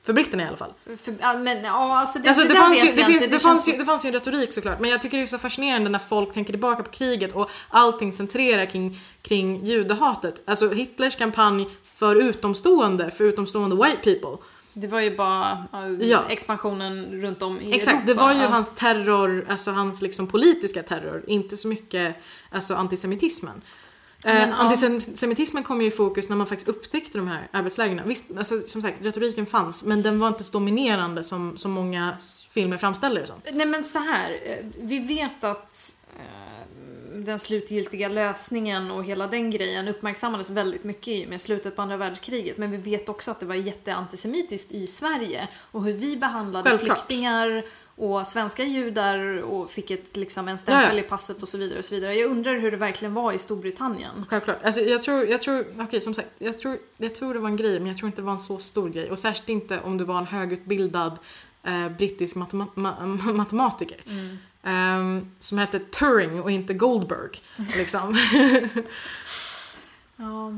För britterna i alla fall. För, ja, men ja, alltså det, Alltså, det, det, fanns ju, det, finns, det, känns fanns ju, det fanns ju en retorik såklart, men jag tycker det är så fascinerande när folk tänker tillbaka på kriget och allting centrerar kring, kring judehatet. Alltså Hitlers kampanj för utomstående, för utomstående white people. Det var ju bara Ja. expansionen runt om i Exakt, Europa. det var ju Ja. hans terror, alltså hans liksom politiska terror, inte så mycket alltså antisemitismen. Men, eh. Antisemitismen kom ju i fokus när man faktiskt upptäckte de här arbetslägren. Visst, alltså, som sagt, retoriken fanns, men den var inte så dominerande som, som många filmer framställer det som. Nej men så här, eh, vi vet att eh, den slutgiltiga lösningen och hela den grejen uppmärksammades väldigt mycket i med slutet på andra världskriget. Men vi vet också att det var jätteantisemitiskt i Sverige och hur vi behandlade Självklart. flyktingar och svenska judar och fick ett, liksom, en stämpel Ja, ja. i passet och så vidare. och så vidare. Jag undrar hur det verkligen var i Storbritannien. Självklart. Alltså, jag tror, jag tror, okej som sagt, jag tror, jag tror det var en grej men jag tror inte det var en så stor grej. Och särskilt inte om du var en högutbildad eh, brittisk matema- ma- matematiker. Ehm, som hette Turing och inte Goldberg. Liksom. Ja.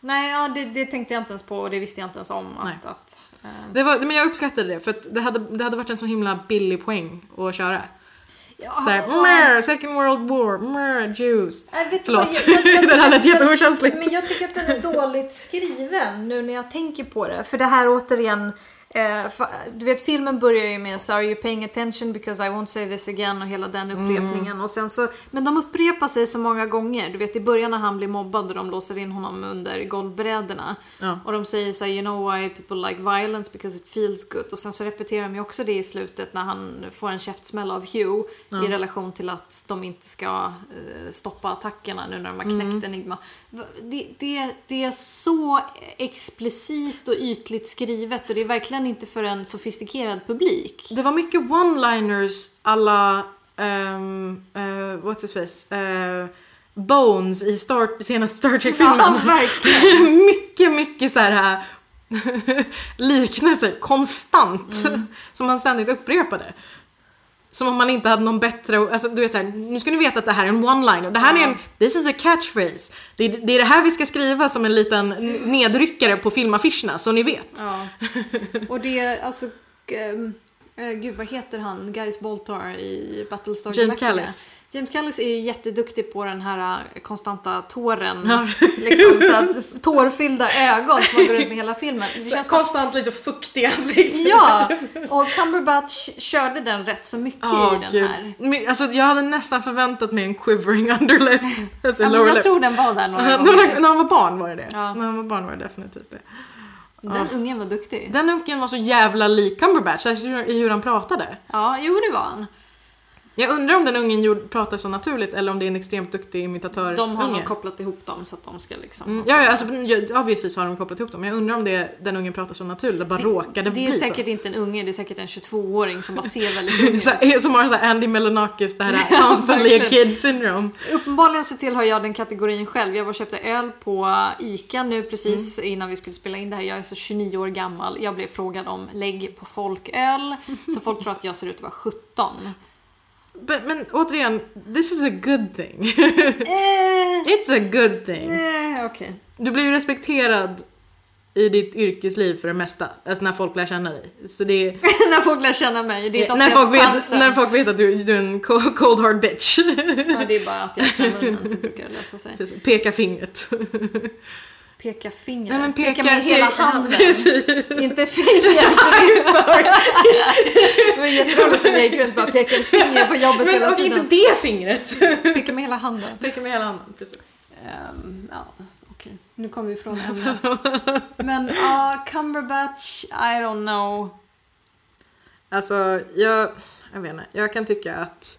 Nej, ja, det, det tänkte jag inte ens på och det visste jag inte ens om. Att, att, det var, men jag uppskattade det för att det hade, det hade varit en så himla billig poäng att köra. ja, Såhär, "Meh, second world war, meh, Jews. Nej, vet du Förlåt, vad, jag- jag- jag det här lät den- jätteokänsligt. Men jag tycker att den är dåligt skriven nu när jag tänker på det. För det här återigen, Fa- du vet filmen börjar ju med så Are you paying attention because I won't say this again och hela den upprepningen. Och sen så, men de upprepar sig så många gånger. Du vet i början när han blir mobbad och de låser in honom under golvbrädorna. Ja. Och de säger så här, you know why people like violence because it feels good. Och sen så repeterar de ju också det i slutet när han får en käftsmäll av Hugh i relation till att de inte ska eh, stoppa attackerna nu när de har knäckt Enigma. Va- Det, det, det är så explicit och ytligt skrivet och det är verkligen inte för en sofistikerad publik. Det var mycket one-liners alla, um, uh, what's his face, uh, Bones i Star, senaste Star Trek-filmen. Ja, verkligen. mycket, mycket så här liknelser, konstant. Mm. Som han ständigt upprepade. Som om man inte hade någon bättre, alltså du vet såhär, nu ska ni veta att det här är en one-liner. Det här är en, this is a catchphrase. Det är, det är det här vi ska skriva som en liten nedryckare på filmaffischerna, så ni vet. Ja. Och det, alltså, eh, gud vad heter han, Guys Boltar i Battlestar James Galactica? Callis. James Callis är ju jätteduktig på den här eh, konstanta tåren. Ja. Liksom så att tårfyllda ögon som går ut med hela filmen. Det känns Konstant lite fuktig i ansiktet. Ja! Och Cumberbatch körde den rätt så mycket Ja, i den gud. här. Men, Alltså, jag hade nästan förväntat mig en quivering underlip. Alltså, Ja, jag lip. tror den var där några gånger. när han var barn var det det. Ja. När han var barn var det definitivt det. Den ungen var duktig. Den unken var så jävla lik Cumberbatch särskilt i hur han pratade. Ja, jo det var han. Jag undrar om den ungen pratar så naturligt eller om det är en extremt duktig imitatör De har nog kopplat ihop dem så att de ska liksom... Mm, ja, ja, alltså, ja, obviously så har de kopplat ihop dem. Jag undrar om det, den ungen pratar så naturligt, det bara råkade Det är bli säkert så. inte en unge, det är säkert en 22-åring som bara ser väldigt ung ut. Så som har så här Andy Milonakis, det här constantly a kid syndrome. Uppenbarligen så tillhör jag den kategorin själv. Jag var och köpte öl på ICA nu precis Mm. innan vi skulle spela in det här. Jag är så 29 år gammal. Jag blev frågad om lägg på folköl. Så folk tror att jag ser ut att vara 17. Men, men återigen, this is a good thing. Eh, It's a good thing. eh, Okej. Du blir ju respekterad i ditt yrkesliv för det mesta. Alltså när folk lär känna dig. Så det är, när folk lär känna mig. Det är när, folk vet, när folk vet att du, du är en co- cold hard bitch. Ja, det är bara att jag öppnar munnen så brukar det lösa sig. Precis, Peka fingret. Peka finger. Nej, men peka, med hela peka- handen. Inte fingret. I'm sorry. Det var jätteroligt om jag gick runt och bara pekade finger på jobbet Men hela och inte tiden. det fingret. Peka med hela handen. Peka med hela handen, precis. Ehm, ja, okej. Nu kommer vi ifrån ämnet. Men ja, Cumberbatch, I don't know. Alltså, jag, jag vet inte. Jag kan tycka att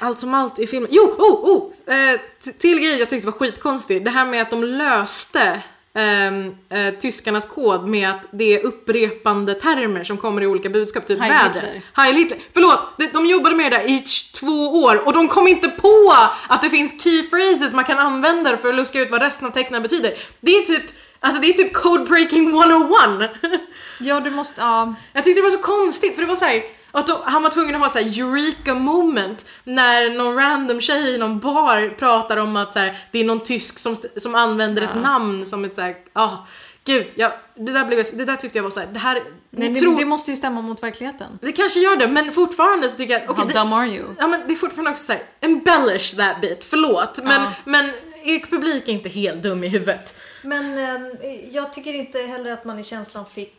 allt som allt i filmen... Jo! Oh, oh! Eh, till grej jag tyckte var skitkonstig. Det här med att de löste ehm, eh, tyskarnas kod med att det är upprepande termer som kommer i olika budskap, typ Heil väder. Heil Hitler. Förlåt, de, de jobbade med det där i två år och de kom inte på att det finns key phrases man kan använda för att luska ut vad resten av tecknen betyder. Det är typ, alltså det är typ code breaking 101. Ja, du måste, ja. Jag tyckte det var så konstigt för det var så här, att då, han var tvungen att ha så här eureka moment när någon random tjej i någon bar pratar om att så här, det är någon tysk som, som använder ett Ja. namn som ett så här, ja, gud, ja, det, där blev, jag- det där tyckte jag var så här, det här, Nej, det, tror, det måste ju stämma mot verkligheten. det kanske gör det, men fortfarande så tycker jag, okej, How det, dumb are you? ja men det är fortfarande också så här, embellish that bit, förlåt, men, Ja. men er publik är inte helt dum i huvudet. Men eh, jag tycker inte heller att man i känslan fick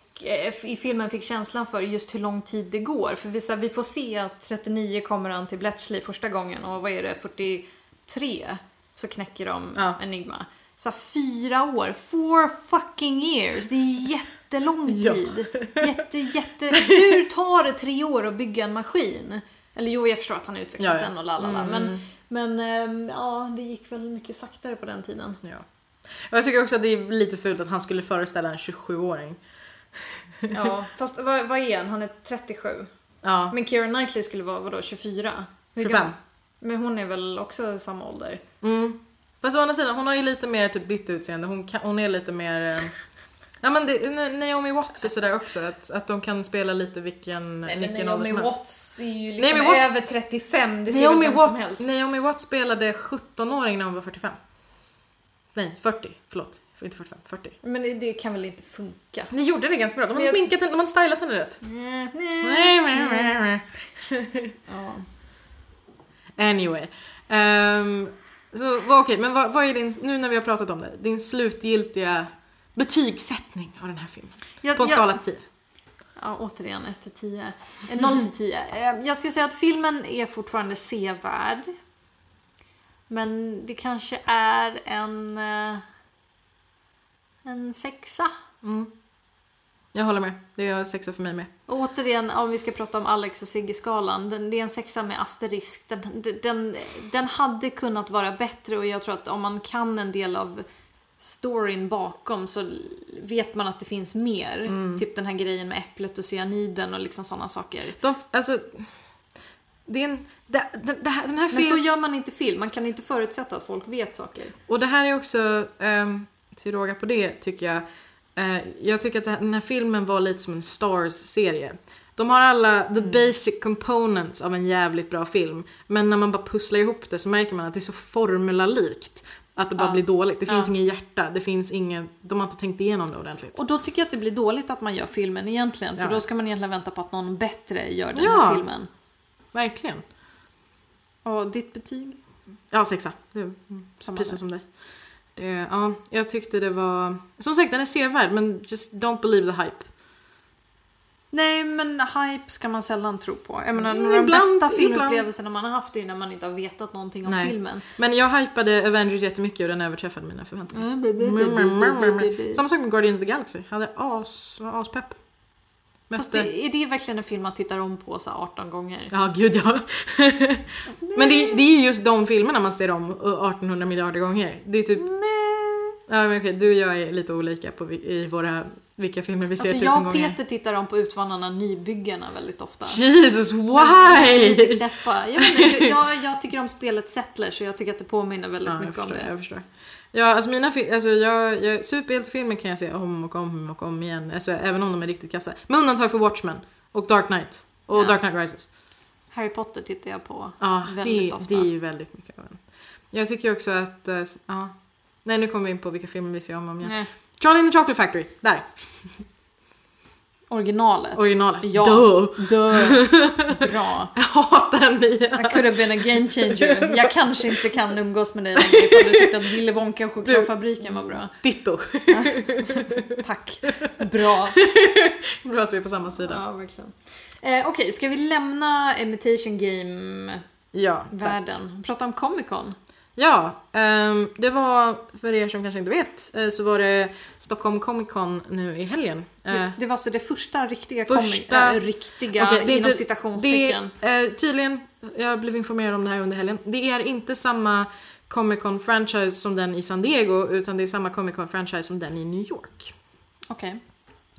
i filmen fick känslan för just hur lång tid det går. För vi, så vi får se att 39 kommer han till Bletchley första gången och vad är det, 43 så knäcker de Ja. Enigma. Så fyra år, four fucking years, det är jättelång Ja. tid. Jätte, jätte, hur tar det tre år att bygga en maskin? Eller jo, jag förstår att han har utvecklat Ja, ja. den och lalala, Mm. men, men ehm, ja, det gick väl mycket saktare på den tiden. Ja. Jag tycker också att det är lite fult att han skulle föreställa en 27-åring. Ja, fast vad, vad är han? Han är 37. Ja, Men Keira Knightley skulle vara vadå, 24? Hur 25. gammal? Men hon är väl också samma ålder? Mm. Fast å andra sidan, hon har ju lite mer typ ditt utseende. Hon, kan, hon är lite mer... Eh, ja men det, Naomi Watts är sådär också. Att, att de kan spela lite vilken, vilken ålder som helst. Watts är ju liksom Naomi Watts- över 35, det ser Naomi väl vem som Watts, helst. Naomi Watts spelade 17-åring när hon var 45. Nej, 40. Förlåt. Inte 45, 40. Men det, kan väl inte funka? Ni gjorde det ganska bra. De har Men jag- sminkat henne, de har stylat henne rätt. Nej, nej. Ja. Anyway. Um, så okej, men vad, vad är din, nu när vi har pratat om det, din slutgiltiga betygssättning av den här filmen. Jag, På en skala 10. Ja, återigen 1 till 10. 0 till 10. Eh, Jag ska säga att filmen är fortfarande sevärd. Men det kanske är en... En sexa. Jag håller med. Det är sexa för mig med. Och återigen, om vi ska prata om Alex och Sigge-skalan. Den, det är en sexa med asterisk. Den, den, den hade kunnat vara bättre och jag tror att om man kan en del av storyn bakom så vet man att det finns mer. Typ den här grejen med äpplet och cyaniden och liksom sådana saker. De, alltså, det är en, det, det, det här, den här Men så gör man inte film. Man kan inte förutsätta att folk vet saker. Och det här är också, um, till råga på det tycker jag, eh, jag tycker att den här filmen var lite som en Stars-serie. De har alla the basic components av en jävligt bra film. Men när man bara pusslar ihop det så märker man att det är så formulalikt. Att det bara Ja. blir dåligt. Det finns Ja. inget hjärta, det finns ingen, de har inte tänkt igenom det ordentligt. Och då tycker jag att det blir dåligt att man gör filmen egentligen. För Ja. då ska man egentligen vänta på att någon bättre gör den här filmen. Verkligen. Och ditt betyg? Ja, sexa. Det är precis som. Det, ja, jag tyckte det var... Som sagt, den är sevärd men just don't believe the hype. Nej, men hype ska man sällan tro på. Jag menar, Mm, några av de bästa filmupplevelserna man har haft är när man inte har vetat någonting om Nej. filmen. Men jag hypade Avengers jättemycket och den överträffade mina förväntningar. Mm. Samma sak med Guardians of the Galaxy. Hade as, var aspepp. Fast det, är det verkligen en film man tittar om på så här 18 gånger? Ja, gud ja. Men det, det är ju just de filmerna man ser om 1800 miljarder gånger. Det är typ... Ja, men okej, du och jag är lite olika på i våra, vilka filmer vi ser Alltså tusen jag och gånger. Peter tittar om på Utvandrarna Nybyggarna väldigt ofta. Jesus, Lite why? knäppa. Jag, inte, jag, jag tycker om spelet Settlers så jag tycker att det påminner väldigt Ja, mycket om förstår, det. jag förstår. Ja, alltså mina alltså jag, jag, superhjältefilmer kan jag se om och om och om igen. Alltså, även om de är riktigt kassa. Med undantag för Watchmen och Dark Knight. Och Ja. Dark Knight Rises. Harry Potter tittar jag på Ja, väldigt det, ofta. det är ju väldigt mycket av en. Jag tycker också att, eh, ja. Nej nu kommer vi in på vilka filmer vi ser om och om igen. Nej. Charlie and the Chocolate Factory, där. Originalet. Originalet. Ja. Duh. Duh. Bra. Jag hatar den nya. I could have been a game changer. Jag kanske inte kan umgås med dig längre ifall du tyckte att Ville Wonka och chokladfabriken var bra. Ditto. Tack. Bra. Bra att vi är på samma sida. Ja, verkligen. Eh, Okej, ska vi lämna Imitation Game-världen? Ja. Prata om Comic Con. Ja, ehm, det var, för er som kanske inte vet, eh, så var det Stockholm Comic Con nu i helgen. Eh, Det, var alltså det första riktiga Första- äh, riktiga Okej, det inom citationstecken. Det tydligen, jag blev informerad om det här under helgen, det är inte samma Comic Con franchise som den i San Diego, utan det är samma Comic Con franchise som den i New York. Okej.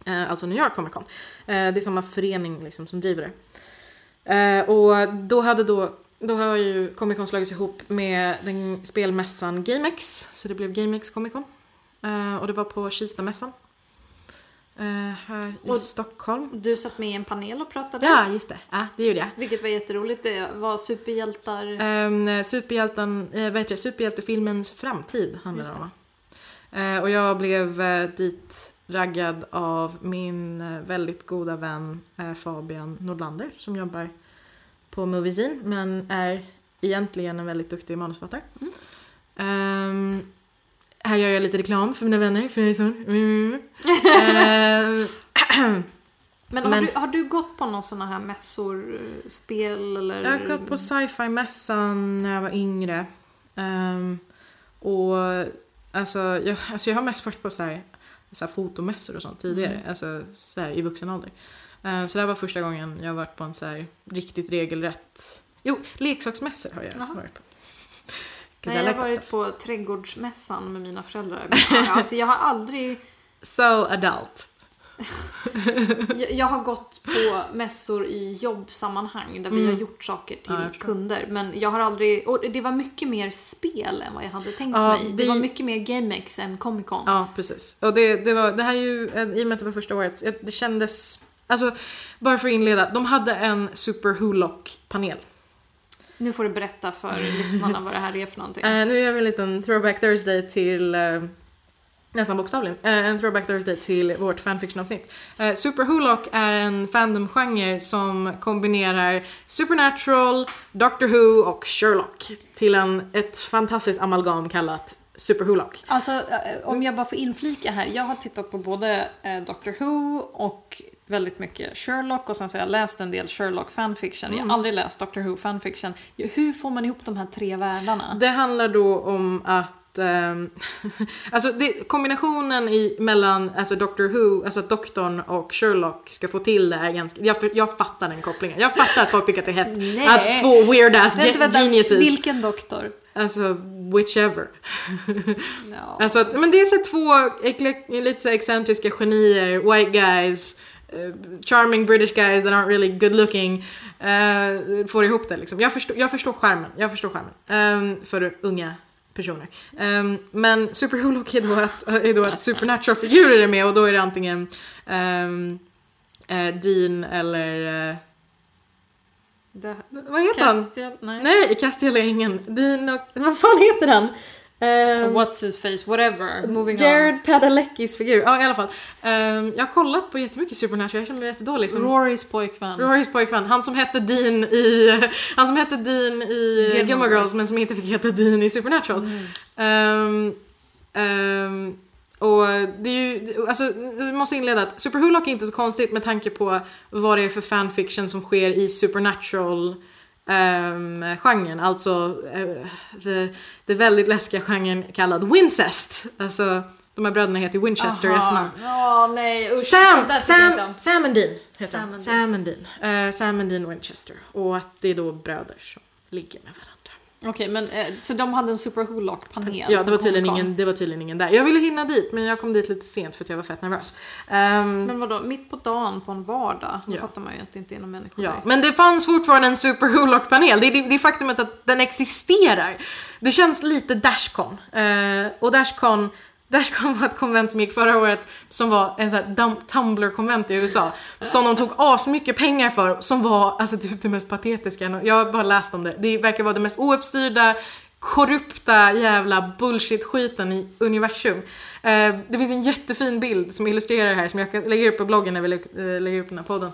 Eh, alltså New York Comic Con. Det är samma förening liksom som driver det. Och då hade då, då har ju Comic Con slagits ihop med den spelmässan GameX, så det blev GameX Comic Con. Eh, och det var på Kistamässan. Eh, här i Och- Stockholm. Du satt med i en panel och pratade. Ja, just det. Ja, det gjorde jag. Vilket var jätteroligt. Det var superhjältar. Um, superhjälten, eh, vad heter det? Superhjältefilmens framtid handlar det om. Eh, och jag blev uh, dit raggad av min väldigt goda vän Fabian Nordlander som jobbar på Moviescene men är egentligen en väldigt duktig manusförfattare. Ehm, här gör jag lite reklam för mina vänner, för jag är sån. Mm. Ehm, Men, har, men- du, har du gått på någon såna här mässor, eh, spel eller? Jag har gått på sci-fi-mässan när jag var yngre. Ehm, och alltså jag, alltså jag har mest varit på så här, så här fotomässor och sånt tidigare. Mm. Alltså så här, i vuxen ålder. Ehm, så det här var första gången jag varit på en så här riktigt regelrätt... Jo, leksaksmässor har jag Jaha. varit på. Nej, jag har varit på trädgårdsmässan med mina föräldrar. Alltså, jag har aldrig... So adult. Jag, har gått på mässor i jobbsammanhang där vi Mm. har gjort saker till Ja, kunder. Men jag har aldrig... Och det var mycket mer spel än vad jag hade tänkt Ja, mig. Det... det- var mycket mer GameX än Comic Con. Ja, precis. Och det, det, var, det här är ju, eh, i och med att det var första året, eh, det kändes... Alltså, bara för att inleda. De hade en Super Hulock-panel. Nu får du berätta för lyssnarna vad det här är för någonting. Eh, nu gör vi en liten throwback Thursday till eh, nästan bokstavligen. Eh, en throwback Thursday till vårt fanfiction-avsnitt. Super Hulock är en fandom-genre som kombinerar Supernatural, Doctor Who och Sherlock till en, ett fantastiskt amalgam kallat Super Wholock. Alltså eh, om jag bara får inflika här. Jag har tittat på både eh, Doctor Who och väldigt mycket Sherlock och sen så har jag läst en del Sherlock fanfiction. Jag har aldrig läst Doctor Who fanfiction. Hur får man ihop de här tre världarna? Det handlar då om att ehm, alltså det, kombinationen i, mellan alltså Doctor Who, alltså att doktorn och Sherlock ska få till det är ganska, jag, jag fattar den kopplingen. Jag fattar att folk tycker att det är hett. Att två weird ass Vänta, vänta. geniuses. Vilken doktor? Alltså whichever. Ja. Alltså, men det är så två lite så excentriska genier, white guys, eh, charming British guys that aren't really good looking, eh, får ihop det liksom. Jag förstår, jag förstår skärmen, jag förstår skärmen. Ehm, för unga personer. Ehm, men Super Wholock är då att, är då att supernatural-figurer är med och då är det antingen ehm, eh, Dean eller... Det- vad heter han? Castiel? Nej. Nej, Castiel är ingen. Och... Vad fan heter han? Ehm, What's his face? Whatever. Moving on. Jared Padalecki's figur. Ja, i alla fall. Ehm, jag har kollat på jättemycket Supernatural, jag känner mig jättedålig. Som Rorys pojkvän. Rorys pojkvän, han som hette Dean i, han som hette Dean i Gilmore Gilmore Girls men som inte fick heta Dean i Supernatural. Ehm, ehm, och det är ju, alltså vi måste inleda att Super Wholock är inte så konstigt med tanke på vad det är för fanfiction som sker i Supernatural um, genren, alltså uh, det, det väldigt läskiga genren kallad Wincest. Alltså de här bröderna heter Winchester i efternamn. Ja, nej usch. Sam, Sam. Sam and Dean heter Sam and Sam and Dean. Eh, Sam and Dean Winchester. Och att det är då bröder som ligger med varandra. Okej, men eh, så de hade en Super Who-lock-panel Ja, det var, tydligen ingen, det var tydligen ingen där. Jag ville hinna dit, men jag kom dit lite sent för att jag var fett nervös. Ehm, Men vadå, mitt på dagen på en vardag? Då Ja. fattar man ju att det inte är några människor ja. där. Men det fanns fortfarande en Super Wholock-panel. Det är det, det faktumet att den existerar. Det känns lite Dashcon. Eh, och Dashcon Dashcon var ett konvent som gick förra året som var en sån här Tumblr-konvent i USA. Som de tog asmycket pengar för, som var alltså typ det mest patetiska. Jag har bara läst om det. Det verkar vara det mest ouppstyrda, korrupta jävla bullshit-skiten i universum. Eh, det finns en jättefin bild som illustrerar det här som jag kan lägga upp på bloggen när vi lä- eh, lägger upp den här podden.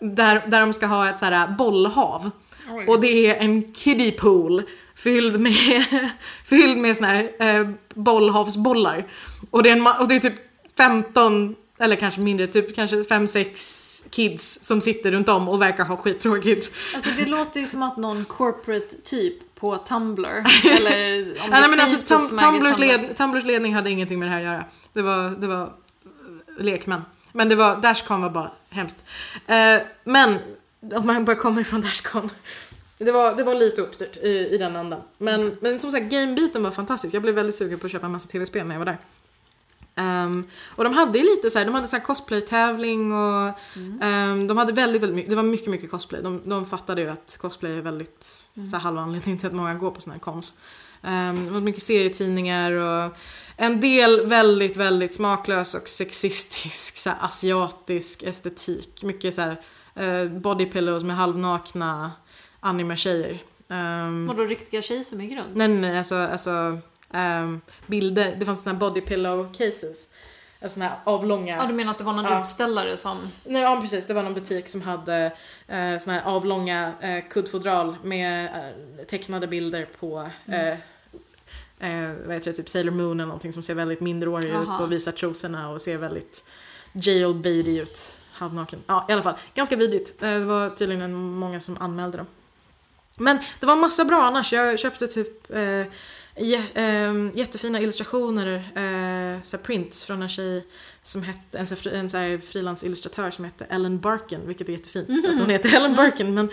Där, där de ska ha ett så här bollhav. Oj. Och det är en kiddie pool fylld med, fylld med såna här eh, bollhavsbollar. Och det, är en, och det är typ 15, eller kanske mindre, typ kanske 5-6 kids som sitter runt om och verkar ha skittråkigt. Alltså det låter ju som att någon corporate typ på Tumblr eller om det Ja, nej, är men alltså, Facebook Tum- Tumblrs, Tumblr. led, Tumblrs ledning hade ingenting med det här att göra. Det var, det var eh, lekmän. Men det var, Dashcon var bara hemskt. Eh, men, om man bara kommer ifrån Dashcon. Det var, det var lite uppstyrt i, i den andan. Men, men som sagt, gamebiten var fantastisk. Jag blev väldigt sugen på att köpa en massa tv-spel när jag var där. Ehm, och de hade lite så här, de hade så här cosplay-tävling och ehm, de hade väldigt, väldigt mycket, det var mycket, mycket cosplay. De, de fattade ju att cosplay är väldigt, så här, halva anledningen till att många går på såna här cons. Um, det var mycket serietidningar och en del väldigt, väldigt smaklös och sexistisk så här, asiatisk estetik. Mycket så här uh, body pillows med halvnakna anime-tjejer. Um, Vadå riktiga tjejer som är grund? Nej, nej, nej, alltså, alltså ehm, bilder. Det fanns såna här body pillow cases. Alltså såna här avlånga. Ja du menar att det var någon Ja. utställare som... Nej, ja, precis. Det var någon butik som hade eh, såna här avlånga eh, kuddfodral med eh, tecknade bilder på Mm. eh, eh, vad heter det, typ Sailor Moon eller någonting som ser väldigt mindreårig ut och visar trosorna och ser väldigt jailbaity ut. Halvnaken. Ja, i alla fall. Ganska vidrigt. Eh, det var tydligen en- många som anmälde dem. Men det var massa bra annars. Jag köpte typ eh, eh, jättefina illustrationer, eh, så prints från en tjej som hette, en, så en så frilansillustratör som hette Ellen Barkin, vilket är jättefint. Så att hon heter Ellen Barkin, men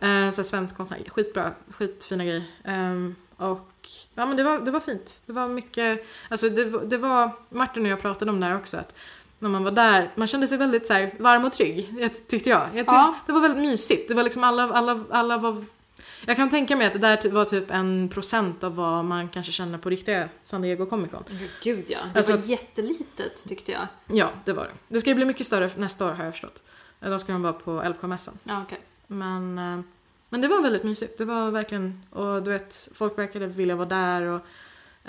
eh, så svensk konstnär. Skitbra, skitfina grejer. Ehm, och ja men det var, det var fint. Det var mycket, alltså det, det var, Martin och jag pratade om det här också, att när man var där, man kände sig väldigt så varm och trygg, tyckte jag. jag tyck, Ja. Det var väldigt mysigt. Det var liksom alla, alla, alla var jag kan tänka mig att det där var typ en procent av vad man kanske känner på riktiga San Diego Comic Con. Gud ja, det Alltså- var jättelitet tyckte jag. Ja, det var det. Det ska ju bli mycket större nästa år har jag förstått. Då ska de vara på Älvsjömässan. Ja, okej. Men, eh, men det var väldigt mysigt. Det var verkligen, och du vet, folk verkade vilja vara där och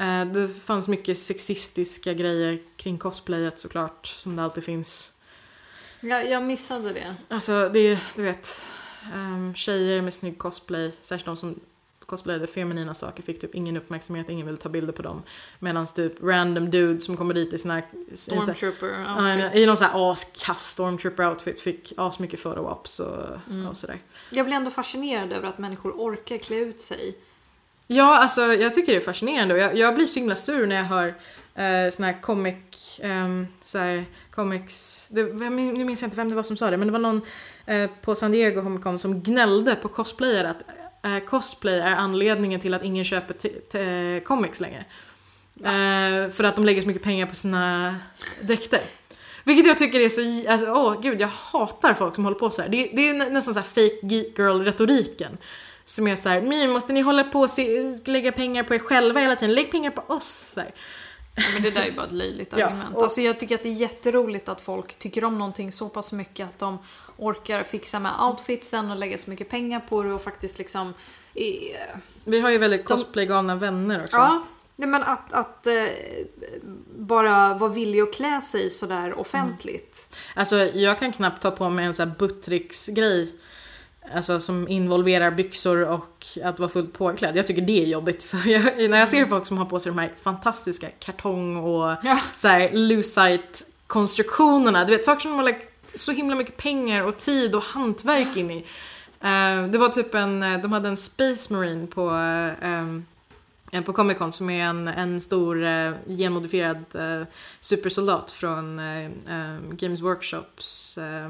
eh, det fanns mycket sexistiska grejer kring cosplayet såklart, som det alltid finns. Jag, jag missade det. Alltså det du vet, um, tjejer med snygg cosplay, särskilt de som cosplayade feminina saker fick typ ingen uppmärksamhet, ingen ville ta bilder på dem. Medan typ random dude som kommer dit i sina... Stormtrooper outfits. I någon sån här askass stormtrooper outfit fick asmycket photo-ops och, Mm. och sådär. Jag blir ändå fascinerad över att människor orkar klä ut sig. Ja, alltså jag tycker det är fascinerande och jag, jag blir så himla sur när jag hör eh, såna här comic, um, så här, comics, det, vem- nu minns jag inte vem det var som sa det, men det var någon eh, på San Diego Comic Con som gnällde på cosplayare att eh, cosplay är anledningen till att ingen köper t- t- comics längre. Eh, för att de lägger så mycket pengar på sina dräkter. Vilket jag tycker är så, alltså åh gud jag hatar folk som håller på så här. Det, det är nä- nästan så här fake geek girl retoriken. Som är så här, "Men måste ni hålla på och se, lägga pengar på er själva hela tiden? Lägg pengar på oss! Så här. Ja, men det där är bara ett löjligt Ja, argument. och- Alltså jag tycker att det är jätteroligt att folk tycker om någonting så pass mycket att de orkar fixa med outfitsen och lägga så mycket pengar på det och faktiskt liksom... i- Vi har ju väldigt cosplaygalna vänner också. Ja, nej, men att, att eh, bara vara villig att klä sig sådär offentligt. Alltså jag kan knappt ta på mig en sån här Buttricks-grej. Alltså som involverar byxor och att vara fullt påklädd. Jag tycker det är jobbigt. Så jag, när jag ser folk som har på sig de här fantastiska kartong och Ja. så här lucite konstruktionerna. Du vet saker som de har lagt så himla mycket pengar och tid och hantverk in i. Eh, det var typ en, eh, de hade en Space Marine på, eh, på Comic Con som är en, en stor genmodifierad supersoldat från Games Workshops eh,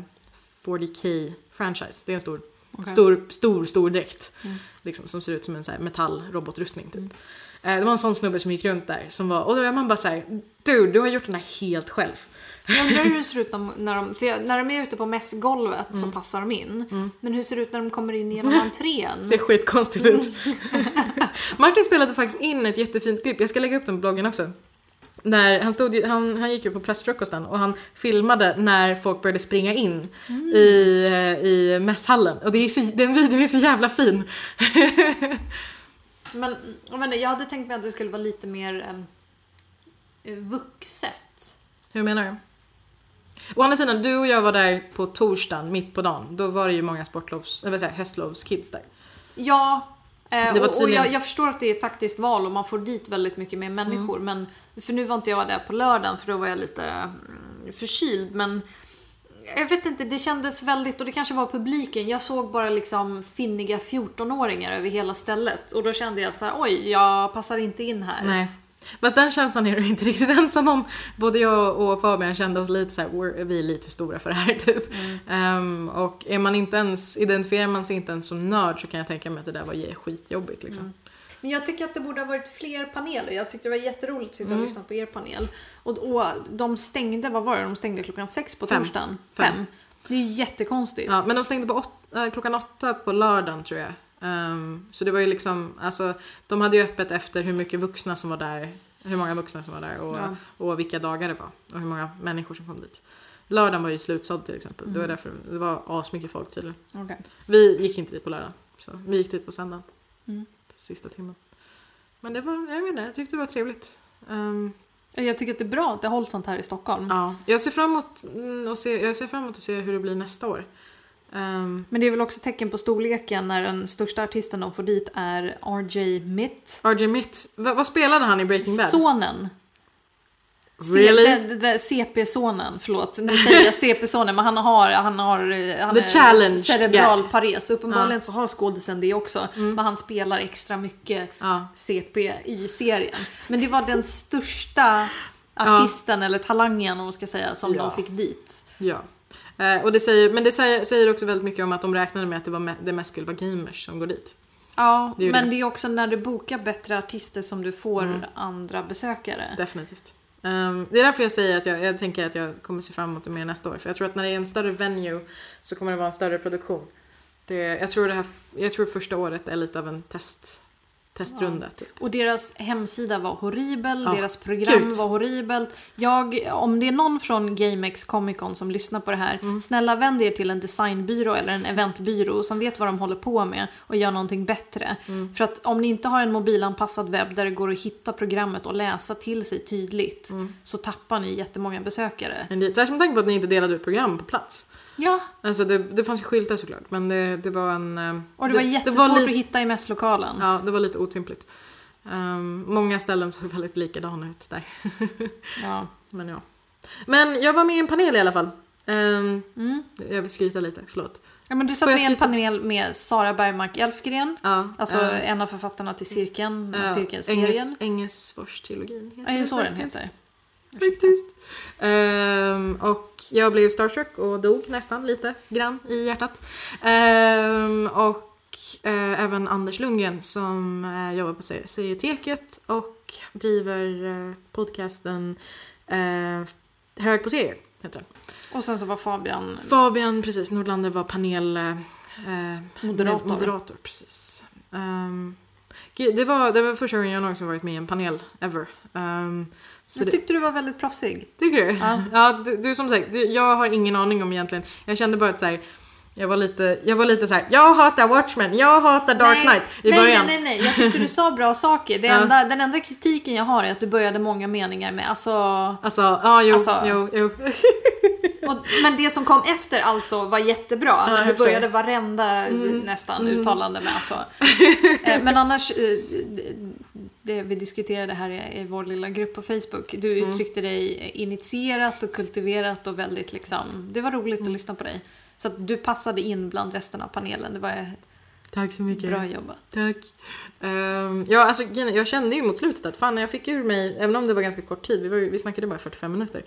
40K franchise. Det är en stor, Okej. stor, stor, stor dräkt. Mm. Liksom, som ser ut som en så här metallrobotrustning typ. Eh, det var en sån snubbe som gick runt där som var, och då är man bara så här, du, du har gjort den här helt själv. Jag undrar hur det ser ut när, de, för när de är ute på mässgolvet så passar de in. Mm. Men hur ser det ut när de kommer in genom entrén? Ser skitkonstigt ut. Martin spelade faktiskt in ett jättefint klipp, jag ska lägga upp den på bloggen också. När han, stod, ju- han, han gick ju på pressfrukosten och han filmade när folk började springa in i, eh, i mässhallen. Och det är så, den videon är så jävla fin. Men inte, jag hade tänkt mig att det skulle vara lite mer eh, vuxet. Hur menar du? Å andra sidan, du och jag var där på torsdagen, mitt på dagen. Då var det ju många sportlovs, eller vad säger jag, höstlovskids där. Ja, eh, var och, och tydligen- jag, jag förstår att det är ett taktiskt val och man får dit väldigt mycket mer människor. Mm. Men, för nu var inte jag där på lördagen för då var jag lite mm, förkyld. Men jag vet inte, det kändes väldigt, och det kanske var publiken, jag såg bara liksom finniga 14-åringar över hela stället. Och då kände jag så här: oj, jag passar inte in här. Nej. Fast den känslan är du inte riktigt ensam om. Både jag och Fabian kände oss lite så här, "We're- vi är lite för stora för det här typ. Ehm, och är man inte ens, identifierar man sig inte ens som nörd så kan jag tänka mig att det där var skitjobbigt liksom. Men jag tycker att det borde ha varit fler paneler. Jag tyckte det var jätteroligt att sitta Mm. och lyssna på er panel. Och, och de stängde, vad var det? De stängde klockan sex på Fem. torsdagen. Fem. Fem. Det är ju jättekonstigt. Ja, men de stängde på åt, äh, klockan åtta på lördagen tror jag. Ehm, så det var ju liksom, alltså de hade ju öppet efter hur mycket vuxna som var där, hur många vuxna som var där och, Ja. och vilka dagar det var och hur många människor som kom dit. Lördagen var ju slutsåld till exempel. Det var därför det var asmycket folk tydligen. Okej. Vi gick inte dit på lördagen. Så vi gick dit på söndagen. Mm. Sista timmen. Men det var, jag vet inte, jag tyckte det var trevligt. Ehm, Jag tycker att det är bra att det hålls sånt här i Stockholm. ja. Jag ser fram emot mm, att se, jag ser fram emot att se hur det blir nästa år. Ehm, Men det är väl också tecken på storleken när den största artisten de får dit är RJ Mitt. RJ Mitt, vad, vad spelade han i Breaking Bad? Sonen. Really? CP-sonen, förlåt. Nu säger jag CP-sonen, men han har, han har han The är cerebral guy. pares. Uppenbarligen så har skådisen det också. Men han spelar extra mycket Ja. CP i serien. Men det var den största artisten eller talangen om man ska säga som Ja. de fick dit. Ja. Eh, och det säger, men det säger, säger också väldigt mycket om att de räknade med att det, var me- det mest skulle vara gamers som går dit. Ja, Det men det. det är också när du bokar bättre artister som du får Mm. andra besökare. Definitivt. Ehm, det är därför jag säger att jag, jag tänker att jag kommer se fram emot det mer nästa år. För jag tror att när det är en större venue så kommer det vara en större produktion. Det, jag, tror det här, jag tror första året är lite av en test, testrunda. Typ. Och deras hemsida var horribel, Ja, deras program gud. var horribelt. Jag, om det är någon från GameX Comic Con som lyssnar på det här, Mm. snälla vänd er till en designbyrå eller en eventbyrå som vet vad de håller på med och gör någonting bättre. Mm. För att om ni inte har en mobilanpassad webb där det går att hitta programmet och läsa till sig tydligt Mm. så tappar ni jättemånga besökare. Särskilt med tanke på att ni inte delade ut program på plats. Ja, Alltså det, det fanns ju skyltar såklart men det, det var en... eh, och det var jättesvårt lite- att hitta i mässlokalen. Ja, det var lite otympligt. Ehm, många ställen såg väldigt likadana ut där. Ja. Men ja. Men jag var med i en panel i alla fall. Ehm, Mm. jag vill skryta lite, förlåt. ja men du satt med i en panel med Sara Bergmark Elfgren. Ja, Alltså eh, en av författarna till Cirkeln, ja, Cirkelserien. Änges- Ängesfors-trilogin heter Ja, är det så den heter? Faktiskt. Ehm, och jag blev starstruck och dog nästan lite grann i hjärtat. Ehm, och eh, även Anders Lundgren som eh, jobbar på Se- Serieteket och driver eh, podcasten Hög på serier. Heter den. Och sen så var Fabian Fabian, precis, Nordlander var panel... Moderator. moderator precis. Um, det, var, det var första gången jag någonsin varit med i en panel ever. Så Jag tyckte du var väldigt proffsig. Tycker du? Ja. Ja, du, du som sagt, du, jag har ingen aning om egentligen. Jag kände bara att så här, jag var lite, jag var lite så här, jag hatar Watchmen, jag hatar Dark Nej, Knight i nej, början. Nej, nej, nej. Jag tyckte du sa bra saker. Det Ja. enda, Den enda kritiken jag har är att du började många meningar med alltså... Alltså, ja jo, Alltså- jo, jo. Och, men det som kom efter alltså var jättebra. När du började varenda Mm. nästan uttalande med alltså. Eh, Men annars, eh, det- vi diskuterade här i, i vår lilla grupp på Facebook. Du Mm. uttryckte dig initierat och kultiverat och väldigt liksom, det var roligt Mm. att lyssna på dig. Så att du passade in bland resten av panelen. Det var Tack så mycket. bra jobbat. Tack. Ehm, ja, alltså jag kände ju mot slutet att fan, jag fick ur mig, även om det var ganska kort tid, vi, var, vi snackade bara 45 minuter.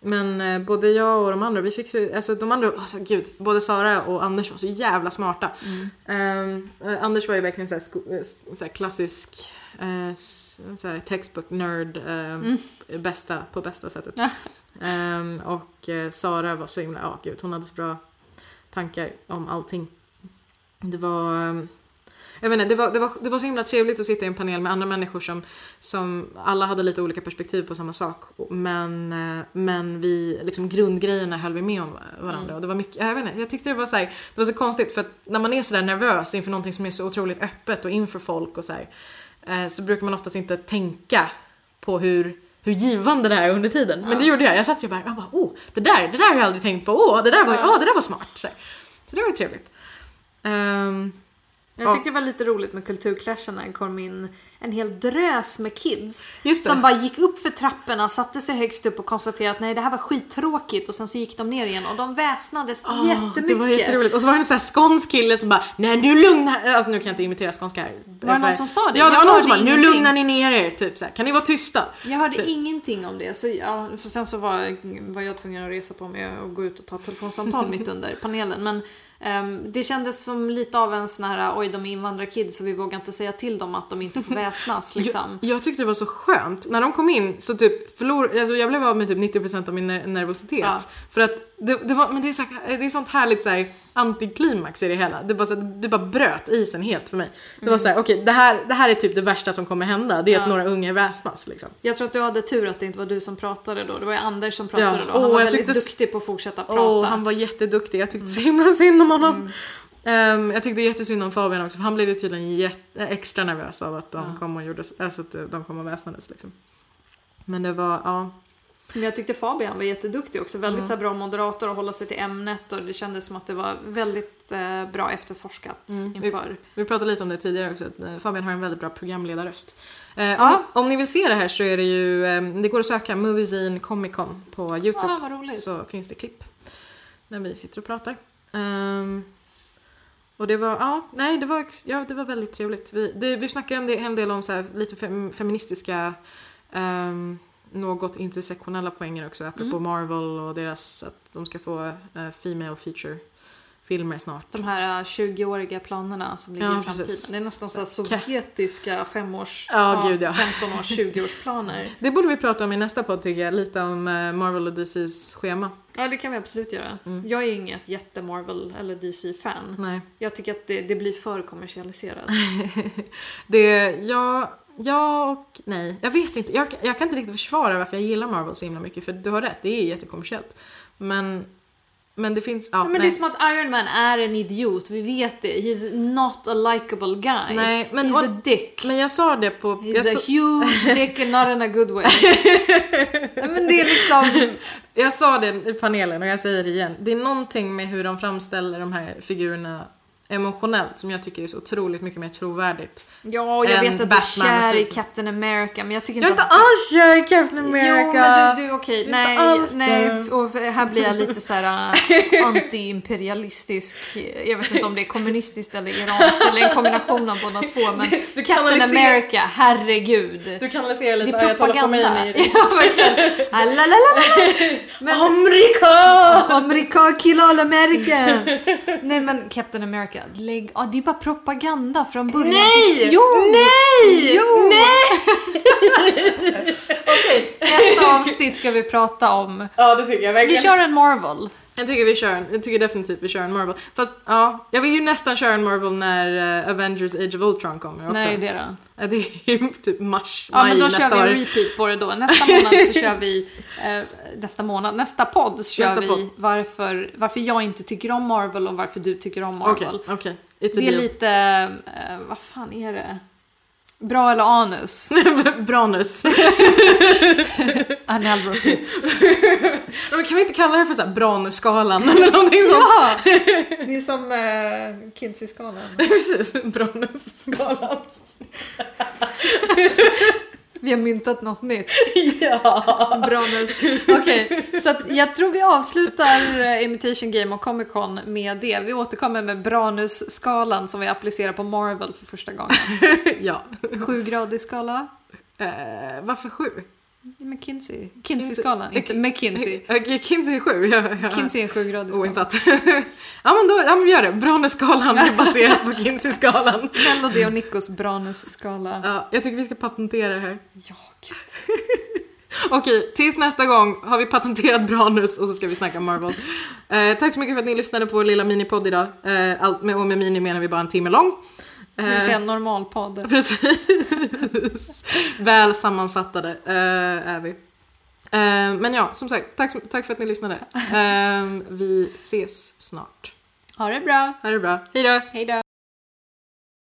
Men eh, både jag och de andra, vi fick så, alltså de andra, alltså gud, både Sara och Anders var så jävla smarta. Ehm, eh, Anders var ju verkligen så här, eh, så här klassisk eh, så här textbook nerd, ehm, bästa, på bästa sättet. Ja. Ehm, och eh, Sara var så himla, ja gud, hon hade så bra tankar om allting. Det var, jag inte, det var, det, var, det var så himla trevligt att sitta i en panel med andra människor som, som alla hade lite olika perspektiv på samma sak. Men, eh, men vi, liksom grundgrejerna höll vi med om varandra. Mm. Och det var mycket, jag vet inte, jag tyckte det var så här, det var så konstigt för att när man är sådär nervös inför någonting som är så otroligt öppet och inför folk och så här, eh, så brukar man oftast inte tänka på hur hur givande det är under tiden. Men det gjorde jag. Jag satt ju bara, jag bara oh, det där, det där har jag aldrig tänkt på. Åh, det där var, Ja. åh, det där var smart. Så, så det var ju trevligt. Ehm, Jag Ja. tyckte det var lite roligt med kulturclashen när det kom in en hel drös med kids. Som bara gick upp för trapporna, satte sig högst upp och konstaterade att nej det här var skittråkigt och sen så gick de ner igen och de väsnades Åh, jättemycket. Det var jätteroligt. Och så var det en sån här skånsk kille som bara, nej nu lugnar Alltså nu kan jag inte imitera skånska här. Var det någon som sa det? Ja det var någon som bara, nu ingenting." lugnar ni ner er. Typ så här. Kan ni vara tysta? Jag hörde Typ. ingenting om det. Så ja, för sen så var, var jag tvungen att resa på mig och gå ut och ta telefonsamtal mitt under panelen. Men ehm, det kändes som lite av en sån här, oj de är invandrarkids så vi vågar inte säga till dem att de inte får väsnas liksom. Jag, jag tyckte det var så skönt. När de kom in så typ förlor, alltså jag blev av med typ 90% av min ner- nervositet. Ja. För att det, det var, men det är, så, det är sånt härligt så här, antiklimax i det hela. Det bara, så, det bara bröt isen helt för mig. Det var så här, okej det, här, det här är typ det värsta som kommer hända. Det är att Ja. några ungar väsnas liksom. Jag tror att du hade tur att det inte var du som pratade då. Det var ju Anders som pratade Ja. då. Han Åh, var väldigt tyckte- duktig på att fortsätta prata. Åh, han var jätteduktig. Jag tyckte så himla synd om honom. Ehm, jag tyckte jättesynd om Fabian också, för han blev ju tydligen jätte, extra nervös av att de Ja. kom och gjorde, alltså att de kom och väsnades liksom. Men det var, ja. Men jag tyckte Fabian var jätteduktig också. Väldigt Mm. så bra moderator och hålla sig till ämnet och det kändes som att det var väldigt eh, bra efterforskat Mm. inför. Vi pratade lite om det tidigare också, att eh, Fabian har en väldigt bra programledarröst. Eh, ja. om, om ni vill se det här så är det ju, eh, det går att söka Movies in Comic Con på Youtube. Ja, roligt. så finns det klipp när vi sitter och pratar. Ehm, och det var, ja, nej det var, ja, det var väldigt trevligt. Vi, det, vi snackade en del, en del om så här, lite fem, feministiska, um, något intersektionella poänger också, apropå Mm. Marvel och deras, att de ska få eh, Female Feature filmer snart. De här eh, 20-åriga planerna som ligger Ja, i framtiden. precis. Det är nästan så här Så- sovjetiska femårs, Ja, gud, ja. 15 års, 20-årsplaner. Det borde vi prata om i nästa podd tycker jag, lite om eh, Marvel och DCs schema. Ja, det kan vi absolut göra. Mm. Jag är inget jätte-Marvel eller DC-fan. Nej. Jag tycker att det, det blir för kommersialiserat. Det, ja, ja och nej. Jag vet inte. Jag, jag kan inte riktigt försvara varför jag gillar Marvel så himla mycket. För du har rätt, det är jättekommersiellt. Men Men det finns, ja, Ja, men nej. det är som att Iron Man är en idiot, vi vet det. He's not a likable guy. Nej, men- He's och- a dick. Men jag sa det på... He's a så, huge dick and not in a good way. Nej, men det är liksom... jag sa det i panelen och jag säger det igen. Det är någonting med hur de framställer de här figurerna emotionellt som jag tycker är så otroligt mycket mer trovärdigt. Ja, och jag vet att du är Batman kär i Captain America, men jag tycker Jag är inte inte alls kär i Captain America! Jo, men du, du okej, Inte nej, nej, och här blir jag lite så här äh, anti-imperialistisk, jag vet inte om det är kommunistiskt eller iranskt eller en kombination av båda två, men Du Captain America, herregud. Du kanaliserar lite Ayatollah. Khomeini. Ja, verkligen. Ah. Men, Amerika! Amerika, kill all Americans! Nej men Captain America, lägg ah, det är bara propaganda från början. Nej! Jo! Nej! Jo! Nej! Okej, nästa avsnitt ska vi prata om. Ja det tycker jag Vi verkligen. kör en Marvel. Jag tycker vi kör jag tycker definitivt vi kör en Marvel. Fast ja, jag vill ju nästan köra en Marvel när eh, Avengers Age of Ultron kommer också. Nej det då. Ja, det är ju typ mars, Ja maj men då kör vi en år. repeat på det då. Nästa månad så kör vi, eh, nästa månad, nästa podd så kör Nästa vi podd. varför, varför jag inte tycker om Marvel och varför du tycker om Okej, Marvel. okej. It's a Det är deal. lite, eh, vad fan är det? Bra eller anus? Branus. Analbrotis. Men kan vi inte kalla det för så här Branusskalan eller någonting sånt? Ja! Det är som uh, Kinsey-skalan. Precis, Branusskalan. Vi har myntat något nytt. ja. Branus. Okej, så att jag tror vi avslutar eh, Imitation Game och Comic Con med det. Vi återkommer med Branus-skalan som vi applicerar på Marvel för första gången. ja. Sjugradig skala. Eh, varför sju? McKinsey. Kinsey-skalan, inte McKinsey. Kinsey är sju. Ja, ja. Kinsey är en sjugradig skala. Oinsatt. ja men då, ja men gör det. Branusskalan är baserat på Kinsey-skalan. Melody och Nikos Branus-skala. Ja, jag tycker vi ska patentera det här. Ja, gud. Okej, tills nästa gång har vi patenterat Branus och så ska vi snacka Marvel. Eh, tack så mycket för att ni lyssnade på vår lilla minipodd idag. Eh, allt med, och med mini menar vi bara en timme lång. Det vill säga en normalpodd. Precis. Väl sammanfattade eh, är vi. Eh, men ja, som sagt, tack, tack för att ni lyssnade. Eh, vi ses snart. Ha det bra. Ha det bra. Hejdå! Hej då.